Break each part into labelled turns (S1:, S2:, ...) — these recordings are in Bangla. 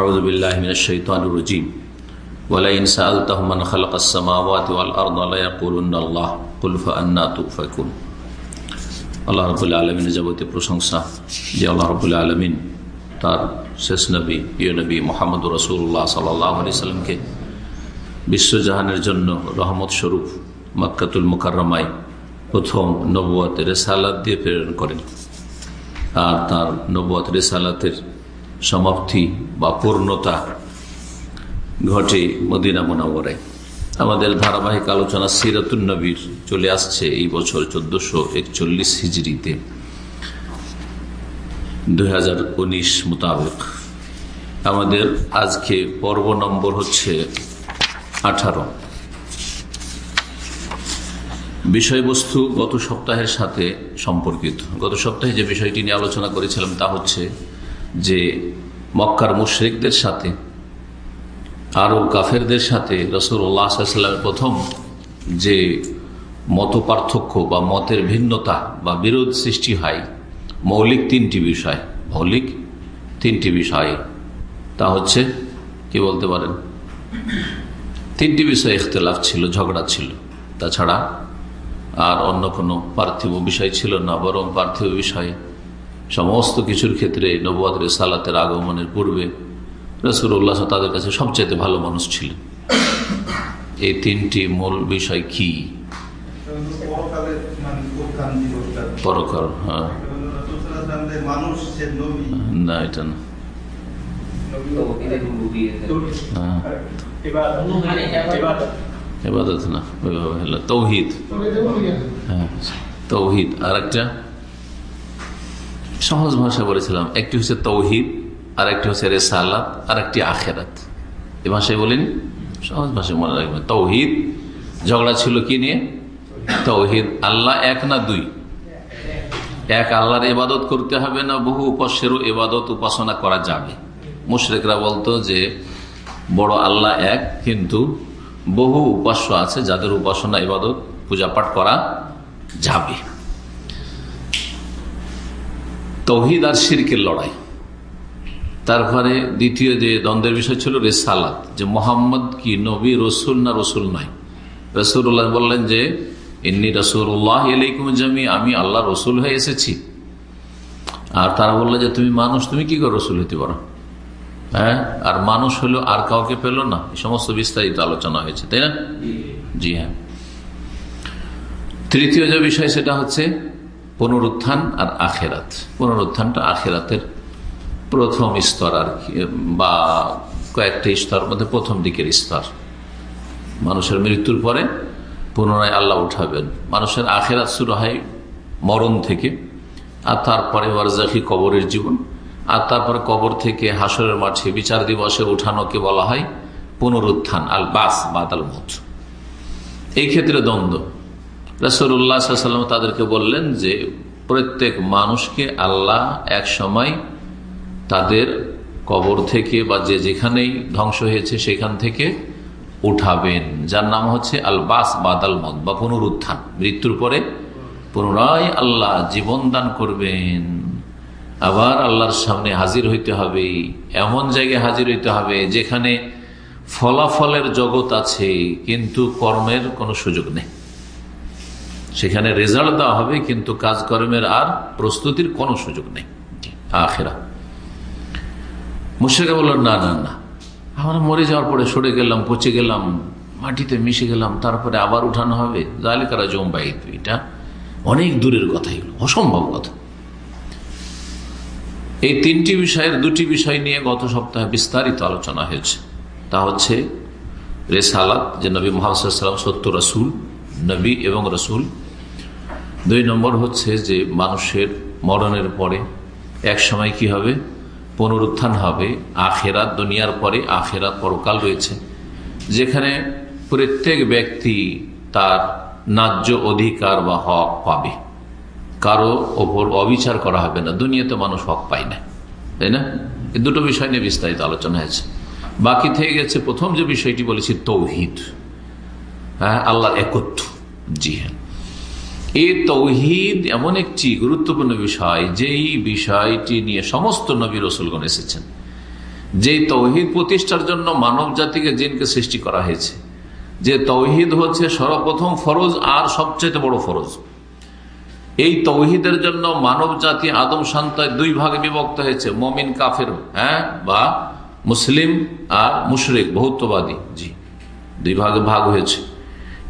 S1: রাউজবিল্লাহিনজিম ওয়ালাইন সাল তহমান খালক আসসামাওয়াত ওয়াল আরদ আলাইকুল্লাহ কুলফা আন্না তুফাকুন আল্লাহ রবুল্লা আলমিনের যাবতীয় প্রশংসা যে আল্লাহ রবুল্লা আলমিন তার শেষ নবী, প্রিয় নবী মোহাম্মদ রসুল্লাহ সাল্লাহ আলি সাল্লামকে বিশ্বজাহানের জন্য রহমত স্বরূপ মক্কাতুল মুকারমাই প্রথম নবুয়াত রেসালাত দিয়ে প্রেরণ করেন। আর তার নবুয়াত রেসালাতের সমাপ্তি বা পূর্ণতা ঘটে মদিনা মোনাবরায় আমাদের ধারাবাহিক আলোচনা সিরাতুল নবীর চলে আসছে এই বছর চোদ্দশো একচল্লিশ হিজড়িতে। দুই মোতাবেক। আমাদের আজকে পর্ব নম্বর হচ্ছে আঠারো। বিষয়বস্তু গত সপ্তাহের সাথে সম্পর্কিত। গত সপ্তাহে যে বিষয়টি নিয়ে আলোচনা করেছিলাম তা হচ্ছে যে মক্কার মুশ্রিকদের সাথে আরব কাফেরদের সাথে রসুল্লাহামের প্রথম যে মত পার্থক্য বা মতের ভিন্নতা বা বিরোধ সৃষ্টি হয়, মৌলিক তিনটি বিষয়, মৌলিক তিনটি বিষয়। তা হচ্ছে, কি বলতে পারেন? তিনটি বিষয় ইখতলাফ ছিল, ঝগড়া ছিল। তাছাড়া আর অন্য কোনো পার্থিব বিষয় ছিল না, বরং পার্থিব বিষয় সমস্ত কিছুর ক্ষেত্রে নবাদ সালাতের আগমনের পূর্বে রসুল্লাহ তাদের কাছে সবচেয়ে ভালো মানুষ ছিল এই তিনটি মূল বিষয় কি? হ্যাঁ। না, এটা না। এবাদত না তৌহিদ। হ্যাঁ তৌহিদ। আর একটা সহজ ভাষা বলেছিলাম, একটি হচ্ছে তৌহিদ আর একটি হচ্ছে রেসালাত আর একটি আখেরাত। এ ভাষায় বলিনি? সহজ ভাষায় মনে রাখবেন। তৌহিদ, ঝগড়া ছিল কি নিয়ে? তৌহিদ, আল্লাহ এক না দুই? এক আল্লাহর ইবাদত করতে হবে না বহু উপাস্যেরও ইবাদত উপাসনা করা যাবে। মুশরেকরা বলতো যে, বড় আল্লাহ এক, কিন্তু বহু উপাস্য আছে যাদের উপাসনা, ইবাদত পূজা পাঠ করা যাবে। তৌহিদ আর শিরকের লড়াই। তারপরে দ্বিতীয় যে দ্বন্দ্বের বিষয় ছিল রেসালাত, যে মোহাম্মদ কি নবী, রসুল না রসুল নয় রসুল্লাহ বললেন যে, ইন্নি রসুল্লাহ এলাইকুম জামি, আমি আল্লাহ রসুল হয়ে এসেছি। আর তারা বলল যে, তুমি মানুষ, তুমি কি করে রসুল হতে পারো? হ্যাঁ? আর মানুষ হলো আর কাউকে পেল না। এই সমস্ত বিস্তারিত আলোচনা হয়েছে, তাই না? জি হ্যাঁ। তৃতীয় যে বিষয়, সেটা হচ্ছে পুনরুত্থান আর আখেরাত। পুনরুত্থানটা আখেরাতের প্রথম স্তর আর বা কয়েকটা স্তর মধ্যে প্রথম দিকের স্তর। মানুষের মৃত্যুর পরে পুনরায় আল্লাহ উঠাবেন। মানুষের আখেরাত শুরু হয় মরণ থেকে, আর তারপরে ওয়ারজাকি কবরের জীবন, আর তারপরে কবর থেকে হাসরের মাঠে বিচার দিবসে উঠানোকে বলা হয় পুনরুত্থান আল বাস বাদাল মত এই ক্ষেত্রে দ্বন্দ্ব। রসুল্লাহ সাল্লাম তাদেরকে বললেন যে, প্রত্যেক মানুষকে আল্লাহ এক সময় তাদের কবর থেকে বা যে যেখানেই ধ্বংস হয়েছে সেখান থেকে উঠাবেন। যার নাম হচ্ছে আল বাস বাদাল মত বা পুনরুত্থান। মৃত্যুর পরে পুনরায় আল্লাহ জীবন দান করবেন। আবার আল্লাহর সামনে হাজির হইতে হবে। এমন জায়গায় হাজির হইতে হবে যেখানে ফলাফলের জগৎ আছে, কিন্তু কর্মের কোনো সুযোগ নেই। সেখানে রেজাল্ট দেওয়া হবে, কিন্তু কাজকর্মের আর প্রস্তুতির কোনো সুযোগ নেই। আখেরা। মুর্শিদা বলল, না না না। আমরা মরে যাওয়ার পরে সরে গেলাম, পচে গেলাম, মাটিতে মিশে গেলাম, তারপরে আবার উঠানো হবে। জালিকারা জম্বাই এটা অনেক দূরের কথা এগুলো, অসম্ভব কথা। এই তিনটি বিষয়ের দুটি বিষয় নিয়ে গত সপ্তাহে বিস্তারিত আলোচনা হয়েছে। তা হচ্ছে রেসালাত, যে নবী মোহাম্মদাল্লাম সত্য রসুল, নবী এবং রসুল দুই নম্বর হচ্ছে যে মানুষের মরণের পরে এক সময় কি হবে? পুনরুত্থান হবে। আখেরাত, দুনিয়ার পরে আখেরাত পরকাল রয়েছে। যেখানে প্রত্যেক ব্যক্তি তার ন্যায্য অধিকার বা হক পাবে। কারও ওপর অবিচার করা হবে না। দুনিয়াতে মানুষ হক পায় না। তাই না? দুটো বিষয় নিয়ে বিস্তারিত আলোচনা হয়েছে। বাকি থেকে গেছে প্রথম যে বিষয়টি বলেছি, তৌহিদ। হ্যাঁ আল্লাহর একত্র জি হ্যাঁ। এই তৌহিদ এমন একটি গুরুত্বপূর্ণ বিষয়, যেই বিষয়টি নিয়ে সমস্ত নবী রসুলগণ এসেছেন। যে তৌহিদ প্রতিষ্ঠার জন্য মানব জাতিকে জিনকে সৃষ্টি করা হয়েছে। যে তৌহিদ হচ্ছে সর্বপ্রথম ফরজ আর সবচেয়ে বড় ফরজ। এই তৌহিদের জন্য মানব জাতি আদম সন্তায় দুই ভাগে বিভক্ত হয়েছে, মমিন, কাফের হ্যাঁ বা মুসলিম আর মুশরিক, বহুত্ববাদী। জি, দুই ভাগে ভাগ হয়েছে।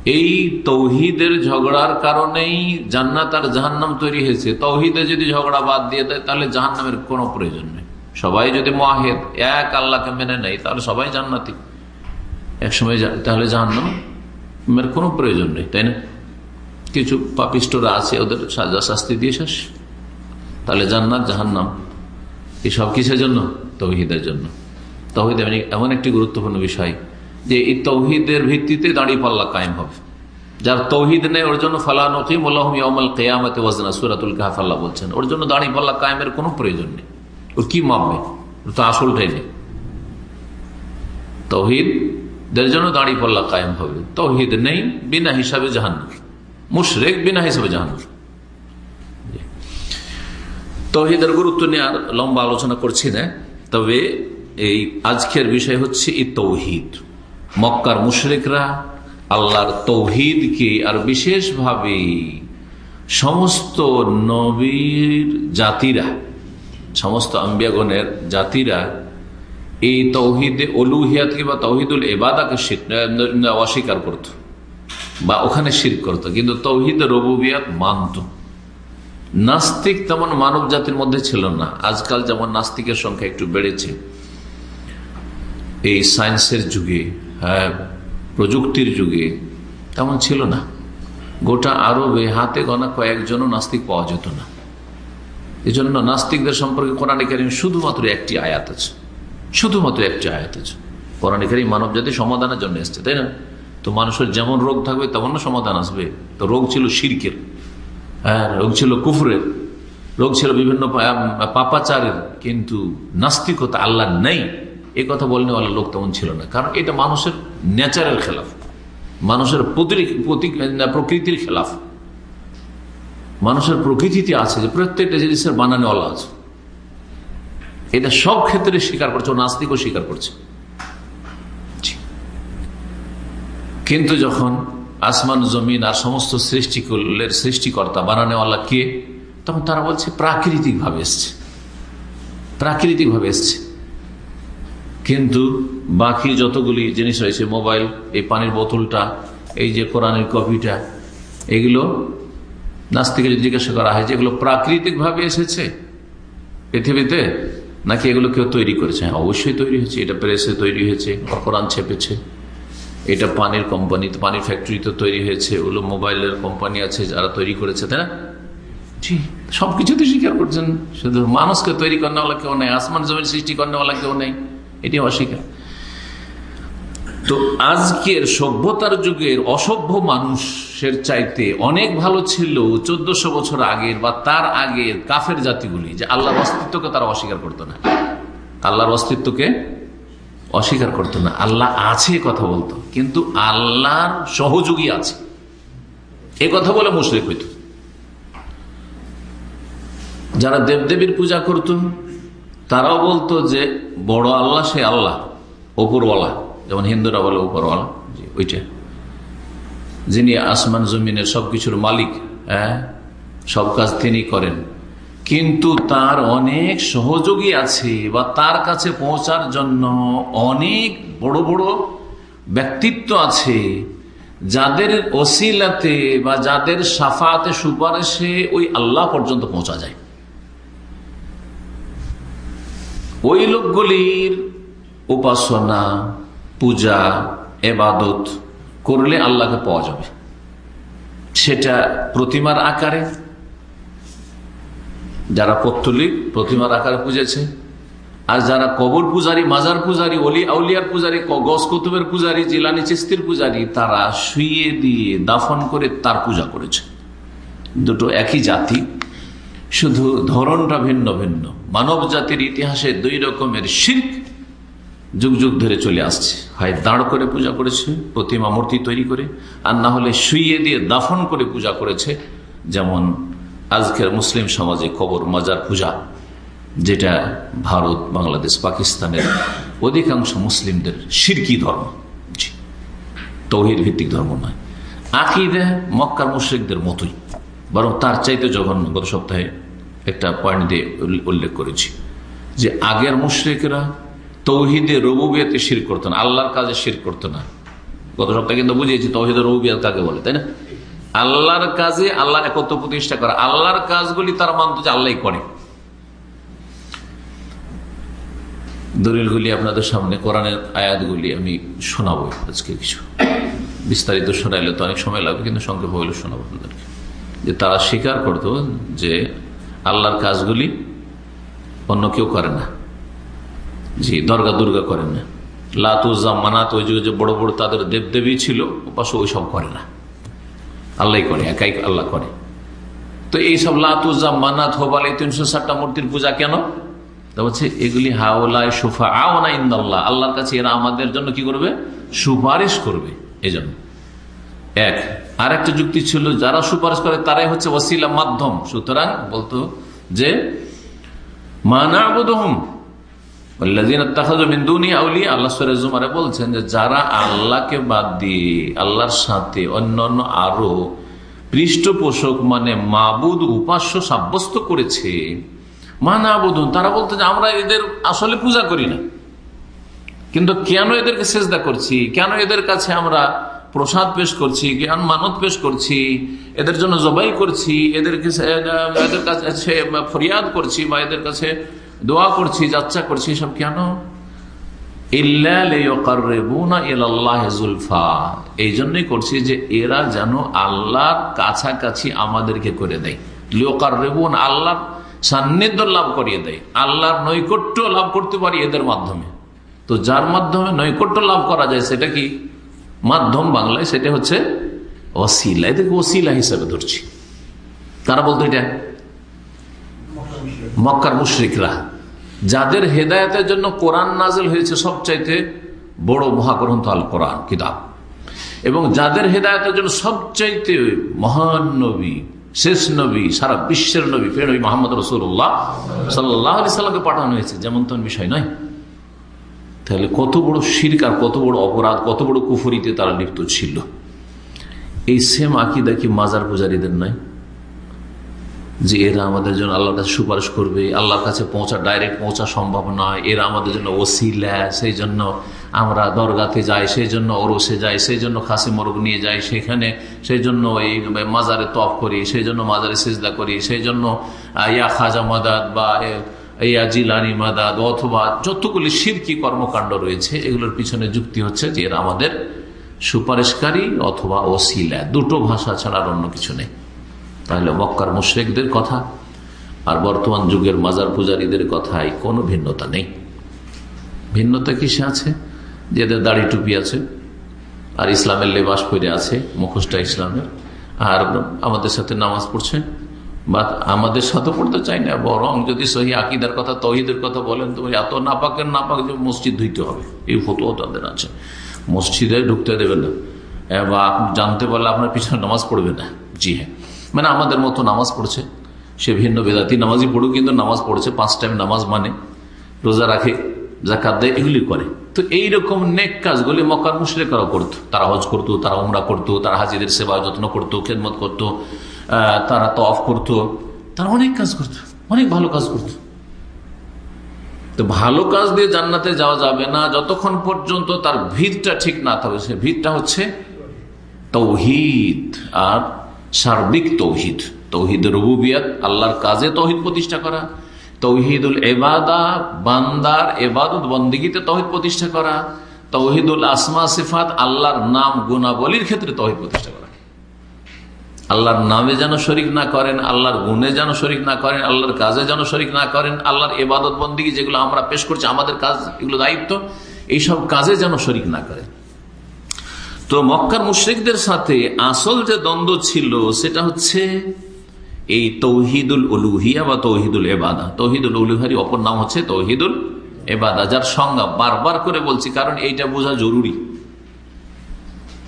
S1: এই তৌহিদের ঝগড়ার কারণেই জান্নাত আর জাহান্নাম তৈরি হয়েছে। তৌহিদে যদি ঝগড়া বাদ দিয়ে দেয়, তাহলে জাহান্নামের কোনো প্রয়োজন নেই। সবাই যদি মাহেদ এক আল্লাহকে মেনে নেয়, তাহলে সবাই জান্নাতি। একসময় তাহলে জাহান্নামের কোনো প্রয়োজন নেই, তাই না? কিছু পাপিষ্টরা আছে, ওদের সাজা শাস্তি দিয়ে শেষ। তাহলে জান্নাত, জাহান্নাম এই সব কিসের জন্য? তৌহিদের জন্য। তৌহিদ এমন একটি গুরুত্বপূর্ণ বিষয়। যে এই তৌহিদের ভিত্তিতে দাঁড়িয়ে পাল্লা কায়েম হবে। যার তৌহিদ নেই, ওর জন্য ফালা নকিম আল্লাহমাল কেয়ামতে ওয়াজনা, সুরাতুল কাহাফাল্লাহ বলছেন। ওর জন্য দাঁড়িয়ে পাল্লা কায়েমের কোনো প্রয়োজন নেই। ওর কি মাপবে? ওর তো আসলটাই নেই তৌহিদের জন্য দাঁড়িয়ে পাল্লা কায়েম হবে। তৌহিদ নেই, বিনা হিসাবে জাহান্ন মুশরেক বিনা হিসাবে জাহান্ন তৌহিদের গুরুত্ব নিয়ে আর লম্বা আলোচনা করছি না। তবে এই আজকের বিষয় হচ্ছে এই তৌহিদ। মক্কার মুশরিকরা আল্লাহর তৌহিদকে আর বিশেষভাবে সমস্ত নবীর জাতিরা, সমস্ত আম্বিয়াগণের জাতিরা এই তৌহিদে অলুহিয়াতকে বা তৌহিদুল এবাদাকে অস্বীকার করত বা ওখানে শির করত। কিন্তু তৌহিদ রবুবিয়াত মানত। নাস্তিক তেমন মানব জাতির মধ্যে ছিল না। আজকাল যেমন নাস্তিকের সংখ্যা একটু বেড়েছে, এই সায়েন্সের যুগে প্রযুক্তির যুগে তেমন ছিল না। গোটা আরবে হাতে গনা কয়েকজনও নাস্তিক পাওয়া যেত না। এই জন্য নাস্তিকদের সম্পর্কে কোরআন কারিম শুধুমাত্র একটি আয়াত আছে। শুধুমাত্র একটি আয়াত আছে। কোরআন কারিম মানব জাতি সমাধানের জন্য এসছে, তাই না? তো মানুষের যেমন রোগ থাকবে, তেমন না সমাধান আসবে। তো রোগ ছিল শির্কের হ্যাঁ রোগ ছিল কুফরের, রোগ ছিল বিভিন্ন পাপাচারের। কিন্তু নাস্তিকতা আল্লাহ নেই। এই কথা বলনে লোক তেমন ছিল না। কারণ এটা মানুষের ন্যাচারাল খেলাফ। মানুষের প্রকৃতির খেলাফ। মানুষের প্রকৃতিতে আছে যে প্রত্যেকটা জিনিসের বানানো আছে। এটা সব ক্ষেত্রে স্বীকার করছে নাস্তিকও স্বীকার করছে। কিন্তু যখন আসমান, জমিন আর সমস্ত সৃষ্টিকুলের সৃষ্টিকর্তা, বানানো আল্লাহ কে? তখন তারা বলছে প্রাকৃতিক ভাবে এসছে। প্রাকৃতিক ভাবে এসছে। কিন্তু বাকি যতগুলি জিনিস রয়েছে, মোবাইল, এই পানির বোতলটা, এই যে কোরআনের কপিটা, এগুলো নাস্তিকে যদি জিজ্ঞাসা করা হয় যে এগুলো প্রাকৃতিকভাবে এসেছে পৃথিবীতে, নাকি এগুলো কেউ তৈরি করেছে? হ্যাঁ অবশ্যই তৈরি হয়েছে। এটা প্রেসে তৈরি হয়েছে কোরআন ছেপেছে। এটা পানির কোম্পানি, পানির ফ্যাক্টরিতে তৈরি হয়েছে। ওগুলো মোবাইলের কোম্পানি আছে, যারা তৈরি করেছে, তাই না? জি সবকিছুতে স্বীকার করছেন। শুধু মানুষকে তৈরি করেনা কেউ নেই আসমান জমির সৃষ্টি করেনা কেউ নেই। এটি অস্বীকার। তো আজকের সভ্যতার যুগের অসভ্য মানুষের চাইতে অনেক ভালো ছিল চোদ্দশো বছর আগের বা তার আগের কাফের জাতিগুলি, যে আল্লাহর অস্তিত্বকে তারা অস্বীকার করতো না। আল্লাহর অস্তিত্বকে অস্বীকার করতো না। আল্লাহ আছে কথা বলতো, কিন্তু আল্লাহর সহযোগী আছে। এ কথা বলে মুশরিক হইত। যারা দেবদেবীর পূজা করত তারাও বলতো যে বড় আল্লাহ সে আল্লাহ, ওপরওয়ালা। যেমন হিন্দুরা বলে ওপরওয়ালা ওইটা। যিনি আসমান, জমিনের সবকিছুর মালিক হ্যাঁ সব কাজ তিনি করেন। কিন্তু তার অনেক সহযোগী আছে বা তার কাছে পৌঁছার জন্য অনেক বড় বড় ব্যক্তিত্ব আছে, যাদের অসিলাতে বা যাদের সাফাতে সুপারিশে ওই আল্লাহ পর্যন্ত পৌঁছা যায়। ওই লোকগুলির উপাসনা, পূজা, এবাদত করলে আল্লাহকে পাওয়া যাবে। সেটা প্রতিমার আকারে, যারা পত্তলিক প্রতিমার আকারে পুজেছে, আর যারা কবর পূজারী, মাজার পূজারী অলি আউলিয়ার পূজারী গস কুতুবের পূজারী, জিলানি চিস্তির পূজারী, তারা শুয়ে দিয়ে দাফন করে তার পূজা করেছে। দুটো একই জাতি শুধু ধরনটা ভিন্ন ভিন্ন। মানব জাতির ইতিহাসে দুই রকমের শিল্প যুগ যুগ ধরে চলে আসছে। হয় দাঁড় করে পূজা করেছে, প্রতিমা মূর্তি তৈরি করে, আর না হলে শুইয়ে দিয়ে দাফন করে পূজা করেছে, যেমন আজকের মুসলিম সমাজে কবর মাজার পূজা, যেটা ভারত, বাংলাদেশ, পাকিস্তানের অধিকাংশ মুসলিমদের সিরকি ধর্ম। তহির ভিত্তিক ধর্ম নয়। আকিদে মক্কার মুশ্রিকদের মতোই। বরং তার চাইতে জঘন্য গত সপ্তাহে একটা পয়েন্ট দিয়ে উল্লেখ করেছি যে আগের মুশ্রিকরা তৌহিদে রবুবিয়াতে শির করতো না, আল্লাহর কাজে শির করতো না। গত সপ্তাহে কিন্তু বুঝিয়েছি তৌহিদে রবুবিয়াত কাকে বলে, তাই না? আল্লাহর কাজে আল্লাহ একত্র প্রতিষ্ঠা করে, আল্লাহর কাজগুলি তার মানত যে আল্লাহ করে। দলিলগুলি আপনাদের সামনে, কোরআনের আয়াতগুলি আমি শোনাবো আজকে কিছু। বিস্তারিত শোনাইলে তো অনেক সময় লাগবে, কিন্তু সংক্ষেপ হইলে শোনাবো আপনাদেরকে। যে তারা স্বীকার করত যে আল্লাহর কাজগুলি অন্য কেউ করে না। জি, দর্গা দুর্গা করেন না। লাতুজা মানাত ওই যুগে যে বড় বড় তাদের দেবদেবী ছিল উপাস ওই সব করে না। আল্লাহ করে, একাই আল্লাহ করে। তো এইসব লাতুজা মানাত হোবাল এই তিনশো ষাটটা মূর্তির পূজা কেন? এগুলি হাওলায় সুফা আওনা ইন্দাল্লাহ। আল্লাহর কাছে এরা আমাদের জন্য কি করবে? সুপারিশ করবে। এই জন্য এক। আর একটা যুক্তি ছিল, যারা সুপারিশ করে তারাই হচ্ছে ওসিলা মাধ্যম। সুতরাং বলতো যে মানাবুদহম বলছেন যে, যারা আল্লাহকে বাদ দিয়ে, আল্লাহর সাথে অন্যান্য আরও পৃষ্ঠপোষক মানে মাবুদ উপাস্য সাব্যস্ত করেছে মানাবুদুন তারা বলতো যে, আমরা এদের আসলে পূজা করি না। কিন্তু কেন এদেরকে সেজদা করছি? কেন এদের কাছে আমরা প্রসাদ পেশ করছি, জ্ঞান মানত পেশ করছি, এদের জন্য জবাই করছি এদেরকে এদের কাছে ফরিয়াদ করছি বা এদের কাছে দোয়া করছি, যাচ্ছা করছি সব কেন? এই জন্যই করছি যে এরা যেন আল্লাহর কাছাকাছি আমাদেরকে করে দেয়। লিওকার রেবুন আল্লাহর সান্নিধ্য লাভ করিয়ে দেয়। আল্লাহর নৈকট্য লাভ করতে পারি এদের মাধ্যমে। তো যার মাধ্যমে নৈকট্য লাভ করা যায়, সেটা কি? মাধ্যম বাংলায় সেটা হচ্ছে অসিলা এদেরকে অসিলা হিসাবে ধরছি। তারা বলতো এটা? মক্কার মুশ্রিকরা। যাদের হেদায়তের জন্য কোরআন নাজেল হয়েছে সবচাইতে বড় মহাগ্রন্থ আল কোরআন কিতাব। এবং যাদের হেদায়তের জন্য সবচাইতে মহান নবী, শেষ নবী, সারা বিশ্বের নবী ফের নবী মোহাম্মদ রসুল্লাহ সাল্লাহ আলি সাল্লামকে পাঠানো হয়েছে, যেমন তেমন বিষয় নয়। তাহলে কত বড় শিরকার কত বড় অপরাধ, কত বড় কুফরিতে তারা লিপ্ত ছিল। এই সেম আকিদা কি মাজার পূজারীদের নয়? যে এরা আমাদের জন্য আল্লাহর কাছে সুপারিশ করবে, আল্লাহর কাছে পৌঁছা ডাইরেক্ট পৌঁছা সম্ভব নয়। এরা আমাদের জন্য ওসিলা, সেই জন্য আমরা দরগাতে যাই, সেই জন্য ওরসে যাই, সেই জন্য খাসি মরগ নিয়ে যাই, সেখানে সেই জন্য এই মাজারে তফ করি, সেই জন্য মাজারে সেজদা করি, সেই জন্য ইয়া খাজা মাদাদ বা ইয়া জিলানি মাদাদ, অথবা যতগুলি সিরকি কর্মকাণ্ড রয়েছে, এগুলোর পিছনে যুক্তি হচ্ছে যে এরা আমাদের সুপারিশকারী অথবা ওসিলা। দুটো ভাষা ছাড়া অন্য কিছু নেই। তাহলে মক্কার মুশ্রেকদের কথা আর বর্তমান যুগের মাজার পূজারীদের কথায় কোনো ভিন্নতা নেই। ভিন্নতা কিসে আছে? যে এদের দাড়ি টুপি আছে, আর ইসলামের লেবাস পরে আছে, মুখোশটা ইসলামের, আর আমাদের সাথে নামাজ পড়ছে বা আমাদের সাথে পড়তে চাই না, বরং যদি সহি আকিদার কথা, তহিদের কথা বলেন, তো এত নাপাকের নাপাক যে মসজিদ ধুইতে হবে। এই ফটো তাদের আছে। মসজিদে ঢুকতে দেবে না। বা জানতে পারলে আপনার পিছনে নামাজ পড়বে না। জি হ্যাঁ। মানে আমাদের মতো নামাজ পড়ছে। সে ভিন্ন বেদাতি নামাজই পড়ুক, কিন্তু নামাজ পড়ছে, পাঁচ টাইম নামাজ মানে। রোজা রাখে জাকাত দেয়, এগুলি করে। তো এইরকম নেক কাজগুলি মক্কার মুশরেকরাও করতো। তারা হজ করতো, তারা উমরা করতো, তারা হাজিদের সেবা যত্ন করতো, খেদমত করতো। তারা তফ করতো। তারা অনেক কাজ করতো, অনেক ভালো কাজ করতো। তো ভালো কাজ দিয়ে জান্নাতে যাওয়া যাবে না, যতক্ষণ পর্যন্ত তার ভিতটা ঠিক না থাকবে সে ভিতটা হচ্ছে তৌহিদ আর সার্বিক তৌহিদ। তৌহিদ রবুবিয়াত, আল্লাহর কাজে তৌহিদ প্রতিষ্ঠা করা। তৌহিদুল এবাদা বান্দার এবাদত বন্দিগিতে তৌহিদ প্রতিষ্ঠা করা। তৌহিদুল আসমা, সিফাত, আল্লাহর নাম, গুণাবলীর ক্ষেত্রে তৌহিদ প্রতিষ্ঠা করা। আল্লাহর নামে যেন শরিক না করেন, আল্লাহর গুণে যেন শরিক না করেন, আল্লাহর কাজে যেন শরিক না করেন, আল্লাহর এবাদত বন্দী যেগুলো আমরা পেশ করছি, আমাদের কাজ, এগুলো দায়িত্ব, এইসব কাজে যেন শরিক না করেন। তো মক্কার মুশ্রিকদের সাথে আসল যে দ্বন্দ্ব ছিল, সেটা হচ্ছে এই তৌহিদুল উলুহিয়া বা তৌহিদুল এবাদা তৌহিদুল উলুহারি অপর নাম হচ্ছে তৌহিদুল এবাদা যার সংজ্ঞা বারবার করে বলছি, কারণ এইটা বোঝা জরুরি।